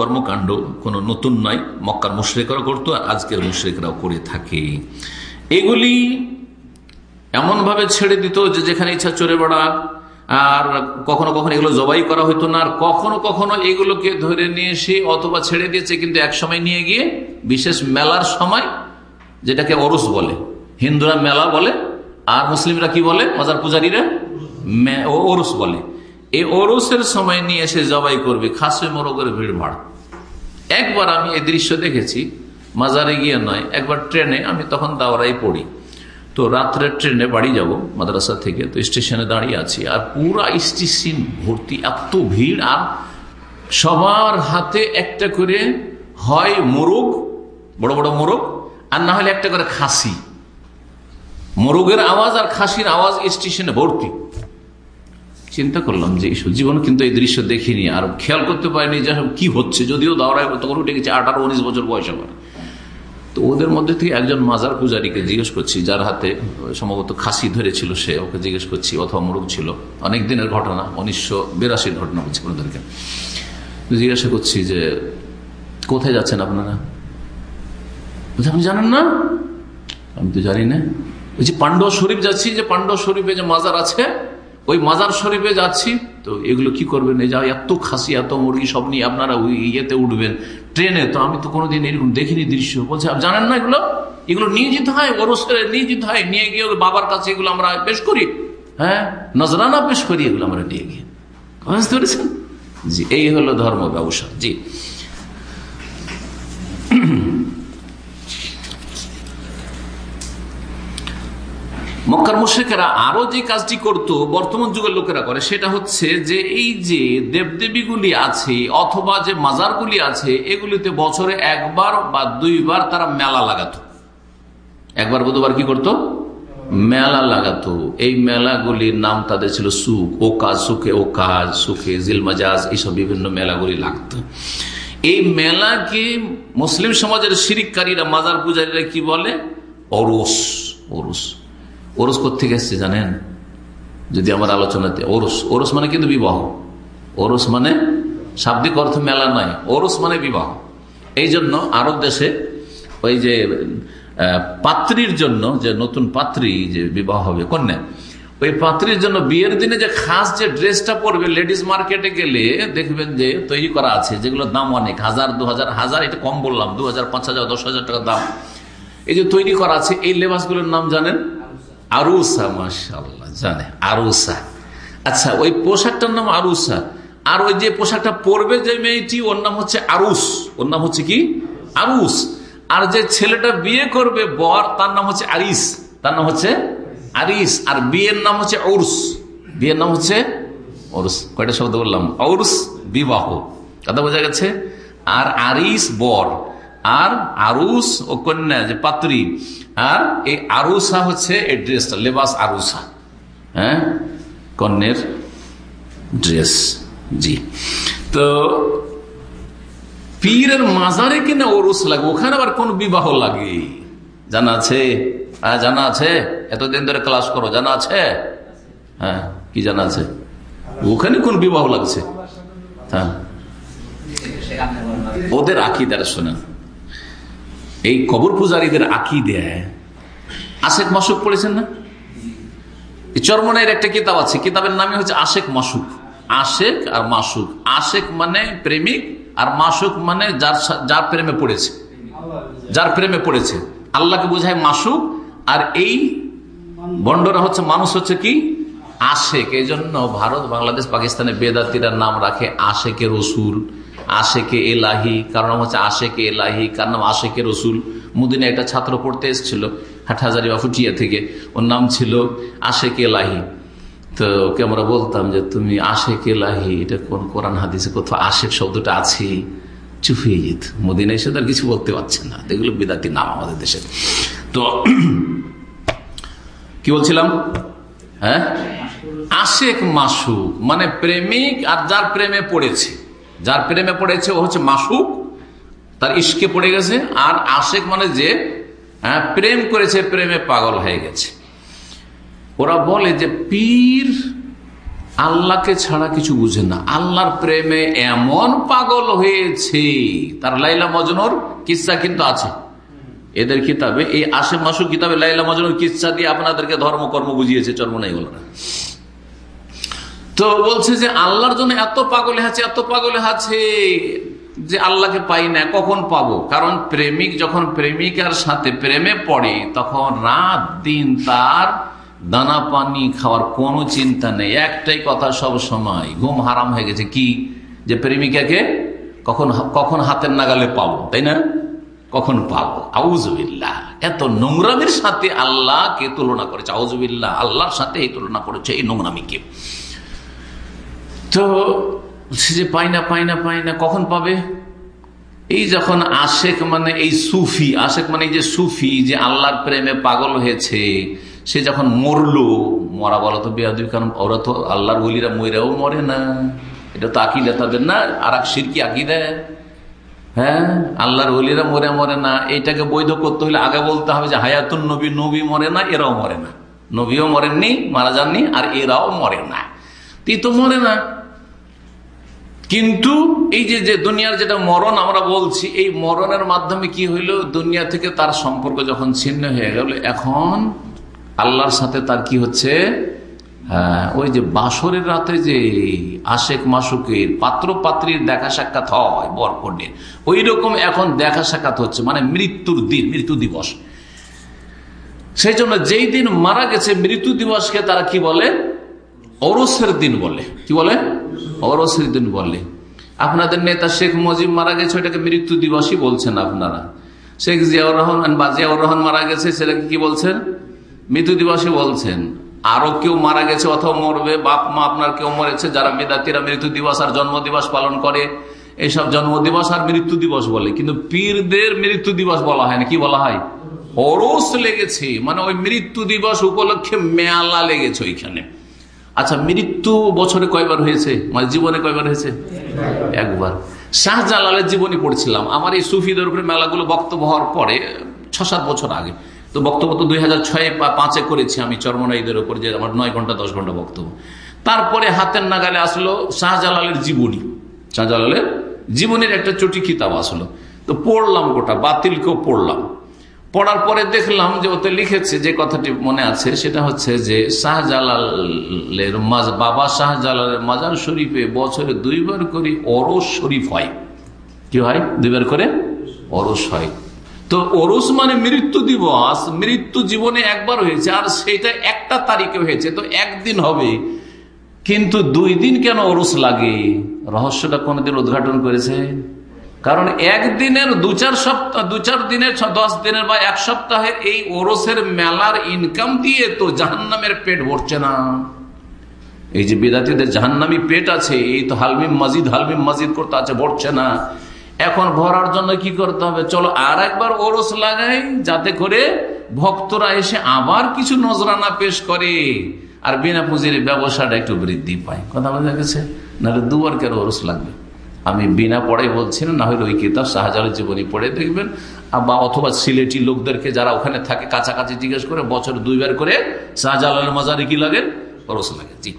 S1: কর্মকাণ্ড কোনো নতুন নয়, মক্কার মুশ্রেকরা করতো আর আজকের মুশ্রেকরাও করে থাকে। এগুলি এমনভাবে ছেড়ে দিত যে যেখানে ইচ্ছা চড়ে বেড়া আর কখনো কখনো এগুলো জবাই করা হইতো না। আর কখনো কখনো এগুলোকে ধরে নিয়ে এসে অথবা ছেড়ে দিয়েছে, কিন্তু এক সময় নিয়ে গিয়ে বিশেষ মেলার সময় যেটাকে অরুস বলে, হিন্দুরা মেলা বলে, আর মুসলিমরা কি বলে, মাজার পূজারীরা? ওরস বলে। এই ওরসের সময় নিয়ে এসে জবাই করবে, খাসে মোরগের ভিড় ভাড় একবার আমি এই দৃশ্য দেখেছি, মাজারে গিয়ে নয়, একবার ট্রেনে আমি তখন দাওয়ারাই পড়ি। তো রাত্রে ট্রেনে বাড়ি যাব, মাদ্রাসা থেকে, তো স্টেশনে দাঁড়িয়ে আছি। আর পুরা স্টেশন ভর্তি, এত ভিড়, আর সবার হাতে একটা করে হয় মোরগ, বড় বড় মোরগ, আর না হলে একটা করে খাসি। মোরগের আওয়াজ আর খাসির আওয়াজ স্টেশনে ভর্তি। চিন্তা করলাম যে জীবন কিন্তু এই দৃশ্য দেখিনি, আর খেয়াল করতে পারিনি যে কি হচ্ছে, যদিও দাওয়ায় তখন উঠে গেছে আঠারো, উনিশ বছর বয়স আমার। তো ওদের মধ্যে থেকে একজন মাজার পূজারীকে জিজ্ঞেস করছি, যার হাতে সম্ভবত খাসি ধরেছিল সে, ওকে জিজ্ঞেস করছি, অথবা মুরগ ছিল। অনেক দিনের ঘটনা, উনিশশো বিরাশির ঘটনা বলছি আপনাদেরকে জিজ্ঞাসা করছি যে, কোথায় যাচ্ছেন আপনারা? আপনি জানেন না? আমি তো জানি না। ওই যে পাণ্ডব শরীফ যাচ্ছি, যে পাণ্ডব শরীফে যে মাজার আছে, ওই মাজার শরীফে যাচ্ছি। তো এগুলো কি করবেন? এই যা এত খাসি, এত মুরগি সব নিয়ে আপনারা ওই ইয়েতে উঠবেন। ট্রেনে, তো আমি তো কোনোদিন এরকম দেখিনি দৃশ্য। বলছে জানেন না এগুলো? এগুলো নিয়ে যেতে হয় ওরসের নিয়ে যেতে হয়, নিয়ে গিয়ে বাবার কাছে এগুলো আমরা পেশ করি। হ্যাঁ? নজরানা পেশ করি এগুলো আমরা নিয়ে গিয়ে। বুঝতে পেরেছেন? জি, এই হলো ধর্ম ব্যবসা। জি। মক্কার মুশ্রিকেরা আরও যে কাজটি করত, বর্তমান যুগের লোকেরা করে, সেটা হচ্ছে যে এই যে দেবদেবীগুলি আছে অথবা যে মাজারগুলি আছে, এগুলিতে বছরে একবার বা দুইবার তারা মেলা লাগাতো। একবার বুধবার কি করত? মেলা লাগাতো। এই মেলাগুলির নাম তাদের ছিল সুখ। ও কাজ সুখে, ও কাজ সুখে, জিলমাজাজ, এইসব বিভিন্ন মেলাগুলি লাগতো। এই মেলাকে মুসলিম সমাজের শিরিককারীরা, মাজার পূজারীরা কি বলে? অরস অরস ওরস কোথেকে এসছে জানেন? যদি আমার আলোচনাতে ওরস ওরস মানে কিন্তু বিবাহ। ওরস মানে শাব্দিক অর্থ মেলা নয়, ওরস মানে বিবাহ। এই জন্য আরব দেশে ওই যে পাত্রীর জন্য যে নতুন পাত্রী যে বিবাহ হবে, কন্যা, ওই পাত্রীর জন্য বিয়ের দিনে যে খাস যে ড্রেসটা পরবে, লেডিস মার্কেটে গেলে দেখবেন যে তৈরি করা আছে যেগুলোর দাম অনেক, হাজার, দু হাজার হাজার, এটা কম বললাম, দু হাজার, পাঁচ হাজার, দশ হাজার টাকা দাম। এই যে তৈরি করা আছে, এই লেবাসগুলোর নাম জানেন? আরুসা মাসাল্লাহ জানে আরুসা। আচ্ছা ওই পোশাকটার নাম আরুসা। আর ওই যে পোশাকটা পরবে যে মেয়েটি, ওর নাম হচ্ছে আরুস। ওর নাম হচ্ছে কি? আরুস। আর যে ছেলেটা বিয়ে করবে, বর, তার নাম হচ্ছে আরিস। তার নাম হচ্ছে আরিস। আর বিয়ের নাম হচ্ছে ঔরস। বিয়ের নাম হচ্ছে ওরস কয়টা শব্দ বললাম? ঔরস, বিবাহ। কথা বোঝা গেছে? আর আরিস, বর। আর আরুস ও কন্যা, যে পাত্রী, আর এই আরুসা হচ্ছে এই ড্রেসটা, লেবাস আরুসা। হ্যাঁ? কন্যের ড্রেস, জি। তো পীরের মাজারে কিনা ওরুস লাগে, ওখানে আবার কোন বিবাহ লাগে? জানা আছে? হ্যাঁ জানা আছে? এতদিন ধরে ক্লাস করো, জানা আছে? হ্যাঁ কি জানা আছে? ওখানে কোন বিবাহ লাগছে? হ্যাঁ। ওদের আকিদারা শোনেন। এই কবর পূজারীদের আঁকি দেয় আশেক মাসুক পড়েছেন না? চরমনের একটা কিতাব আছে, কিতাবের নামে হচ্ছে আশেক মাসুক। আশেক আর মাসুক। আশেক মানে প্রেমিক আর মাসুক মানে যার যার প্রেমে পড়েছে। যার প্রেমে পড়েছে। আল্লাহকে বোঝায় মাসুক আর এই বন্ডরা হচ্ছে, মানুষ হচ্ছে কি? আশেক। এই জন্য ভারত, বাংলাদেশ, পাকিস্তানে বেদাতিরা নাম রাখে আশেকে রসুল। আশেকে এলাহি, কারণ হচ্ছে আশেকে এলাহি, কার নাম আশেকে রসুল। মুদিনে একটা ছাত্র পড়তে এসেছিল হাটহাজারি বা ফুটিয়া থেকে, ওর নাম ছিল আশেকে এলাহি। তো ওকে আমরা বলতাম যে, তুমি আশেক এলাহি, এটা কোন কোরআন হাদিসে কোথাও আশেক শব্দটা আছে চুপ হয়ে যেত। মদিনা এসে তার কিছু বলতে পারছে না। এগুলো বিদাতির নাম আমাদের দেশে। তো কি বলছিলাম? হ্যাঁ? আশেক মাসুক মানে প্রেমিক আর যার প্রেমে পড়েছে। যার প্রেমে পড়েছে ও হচ্ছে মাসুক তার ইস্কে পড়ে গেছে আর আশেক মানে যে হ্যাঁ, প্রেম করেছে প্রেমে পাগল হয়ে গেছে। ওরা বলে যে পীর আল্লাহকে ছাড়া কিছু বুঝে না। আল্লাহর প্রেমে এমন পাগল হয়েছে। তার লাইলা মজনুর কিসা কিন্তু আছে। এদের কিতাবে এই আশে মাসু কিতাবে লাইলা মজনুর কিসা দিয়ে আপনাদেরকে ধর্মকর্ম বুঝিয়েছে চর্মনাই বলরা। তো বলছে যে আল্লাহর জন্য এত পাগলে আছে এত পাগলে আছে যে আল্লাহকে পাই না, কখন পাবো? কারণ প্রেমিক যখন প্রেমিকার সাথে প্রেমে পড়ে, তখন রাত দিন তার দানা পানি খাওয়ার কোনো চিন্তা নেই। একটাই কথা সব সময়, ঘুম হারাম হয়ে গেছে কি? যে প্রেমিকাকে কখন কখন হাতের নাগালে পাবো, তাই না? কখন পাবো? আউজবিল্লাহ এত নোংরামের সাথে আল্লাহকে তুলনা করেছে। আউজবিল্লাহ আল্লাহর সাথে এই তুলনা করেছে, এই নোংরামিকে। তো সে যে পাই না পাই না পাই না, কখন পাবে? এই যখন আশেক মানে এই সুফি, আশেক মানে যে সুফি যে আল্লাহর প্রেমে পাগল হয়েছে, সে যখন মরলো, মরা বলো তো বেয়াদি কারণ ওরা তো আল্লাহর বলিরা ময়রাও মরে না। এটা তো আকিদা তাদের না আর এক সিরকি আকিদা। হ্যাঁ? আল্লাহর বলিরা মরে মরে না। এইটাকে বৈধ করতে হলে আগে বলতে হবে যে হায়াতুন নবী নবী মরে না, এরাও মরে না। নবীও মরেননি, মারা যাননি, আর এরাও মরে না। তুই তো মরে না। কিন্তু এই যে যে দুনিয়ার যেটা মরণ আমরা বলছি, এই মরণের মাধ্যমে কি হইল? দুনিয়া থেকে তার সম্পর্ক যখন ছিন্ন হয়ে গেল, এখন আল্লাহর সাথে তার কি হচ্ছে? হ্যাঁ ওই যে বাসরের রাতে যে আশেক মাসুকের পাত্র পাত্রীর দেখা সাক্ষাৎ হয় বরকন্যের ওই রকম এখন দেখা সাক্ষাৎ হচ্ছে মানে মৃত্যুর দিন, মৃত্যু দিবস। সেই জন্য যেই দিন মারা গেছে, মৃত্যু দিবসকে তারা কি বলে? অরসের দিন বলে। কি বলে? অরসের দিন বলে। আপনাদের নেতা শেখ মুজিব মারা গেছে, ওইটাকে মৃত্যু দিবসই বলছেন আপনারা। শেখ জিয়াউর রহমান বা জিয়াউর রহমান মারা গেছে, সেটাকে কি বলছেন? মৃত্যু দিবসই বলছেন। আরও কেউ মারা গেছে অথবা মরবে, বাপ মা আপনার কেউ মরেছে, যারা মেদাতিরা মৃত্যু দিবস আর জন্ম দিবস পালন করে, এইসব জন্ম দিবস আর মৃত্যু দিবস বলে। কিন্তু পীরদের মৃত্যু দিবস বলা হয় না, কি বলা হয়? অরস লেগেছে। মানে ওই মৃত্যু দিবস উপলক্ষে মেলা লেগেছে ওইখানে। আচ্ছা মৃত্যু বছরে কয়বার হয়েছে? মানে জীবনে কয়বার হয়েছে? একবার। শাহজালালের জীবনী পড়ছিলাম। আমার এই সুফিদের উপরে মেলাগুলো বক্তব্য হওয়ার পরে ছ সাত বছর আগে। তো বক্তব্য তো দুই হাজার ছয় পাঁচে করেছি আমি চর্মনাইদের উপর যে আমার নয় ঘণ্টা, দশ ঘণ্টা বক্তব্য। তারপরে হাতের নাগালে আসলো শাহজালালের জীবনী। শাহজালালের জীবনের একটা চটি কিতাব আসলো। তো পড়লাম গোটা, বাতিলকেও পড়লাম। পড়ার পরে দেখলাম যে ওতে লিখেছে, যে কথাটি মনে আছে, সেটা হচ্ছে যে শাহজালালের মাজ, বাবা শাহজালালের মাজার শরীফে বছরে দুইবার করে অরস শরীফ হয়। কি হয়? দুইবার করে অরস হয়। তো অরস মানে মৃত্যু দিবস, মৃত্যু জীবনে একবার হয়েছে, আর সেটা একটা তারিখে হয়েছে, তো একদিন হবে। কিন্তু দুই দিন কেন অরস লাগে? রহস্যটা কোনদিন উদ্ঘাটন করেছে? কারণ একদিনের দু চার সপ্তাহ, দু চার দিনের দশ দিনের বা এক সপ্তাহের এই ওরসের মেলার ইনকাম দিয়ে তো জাহান্নামের পেট ভরছে না। এই যে বিদাতিদের জাহান্নামি পেট আছে, এই তো হালমিম মসজিদ হালমিম মসজিদ করতে আছে, ভরছে না। এখন ভরার জন্য কি করতে হবে? চলো আর একবার ওরস লাগাই, যাতে করে ভক্তরা এসে আবার কিছু নজরানা পেশ করে, আর বিনা পুঁজির ব্যবসাটা একটু বৃদ্ধি পায়। কথা বোঝা গেছে? নাহলে দুবার কেন ওরস লাগবে। আমি বিনা পড়াই বলছি না হলে ওই কিতাব শাহজালের জীবনী পড়ে দেখবেন। বা অথবা সিলেটি লোকদেরকে যারা ওখানে থাকে কাছাকাছি জিজ্ঞেস করে, বছর দুইবার করে শাহজালালের মাজারে কি লাগে? খরচ লাগে, জি।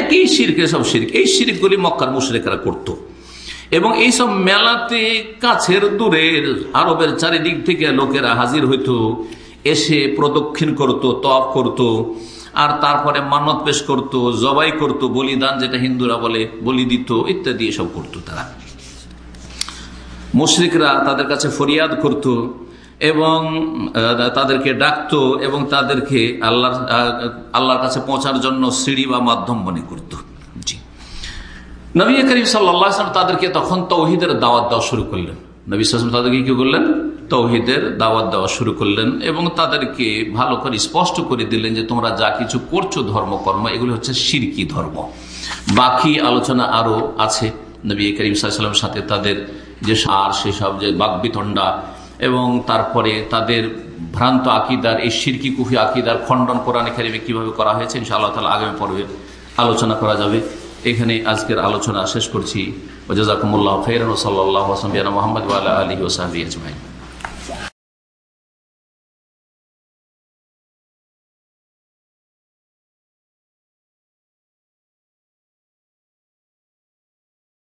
S1: একই শিরকে সব শিরক। এই শিরকগুলি মক্কার মুশরেকরা করতো। এবং এইসব মেলাতে কাছের দূরের আরবের চারিদিক থেকে লোকেরা হাজির হইতো, এসে প্রদক্ষিণ করত তপ করত। আর তারপরে মানত পেশ করত, জবাই করত, বলিদান যেটা হিন্দুরা বলে, বলি দিত, ইত্যাদি এসব করত তারা। মুশ্রিকরা তাদের কাছে ফরিয়াদ করত এবং তাদেরকে ডাকত এবং তাদেরকে আল্লাহ আল্লাহর কাছে পৌঁছার জন্য সিঁড়ি বা মাধ্যম মনে করত। নবী করিম সাল্লাম তাদেরকে তখন তৌহিদের দাওয়াত দেওয়া শুরু করলেন। নবী সালাম তাদেরকে কি করলেন? তৌহিদের দাওয়াত দেওয়া শুরু করলেন এবং তাদেরকে ভালো করে স্পষ্ট করে দিলেন যে তোমরা যা কিছু করছ ধর্মকর্ম এগুলি হচ্ছে সিরকি ধর্ম। বাকি আলোচনা আরও আছে। নবী করিম সাল্লামের সাথে তাদের যে সার সেসব যে বাকবিতণ্ডা এবং তারপরে তাদের ভ্রান্ত আকিদার, এই সিরকি কুফি আকিদার খণ্ডন কোরআনে খারিবে কীভাবে করা হয়েছে, ইনশাআল্লাহ তালা আগামী পর্বে আলোচনা করা যাবে। এখানে আজকের আলোচনা শেষ করছি। ওজাকুমুল্লাহ খৈরান সাল্লাহ মোহাম্মদ আলী ওসাহাবি আজমাই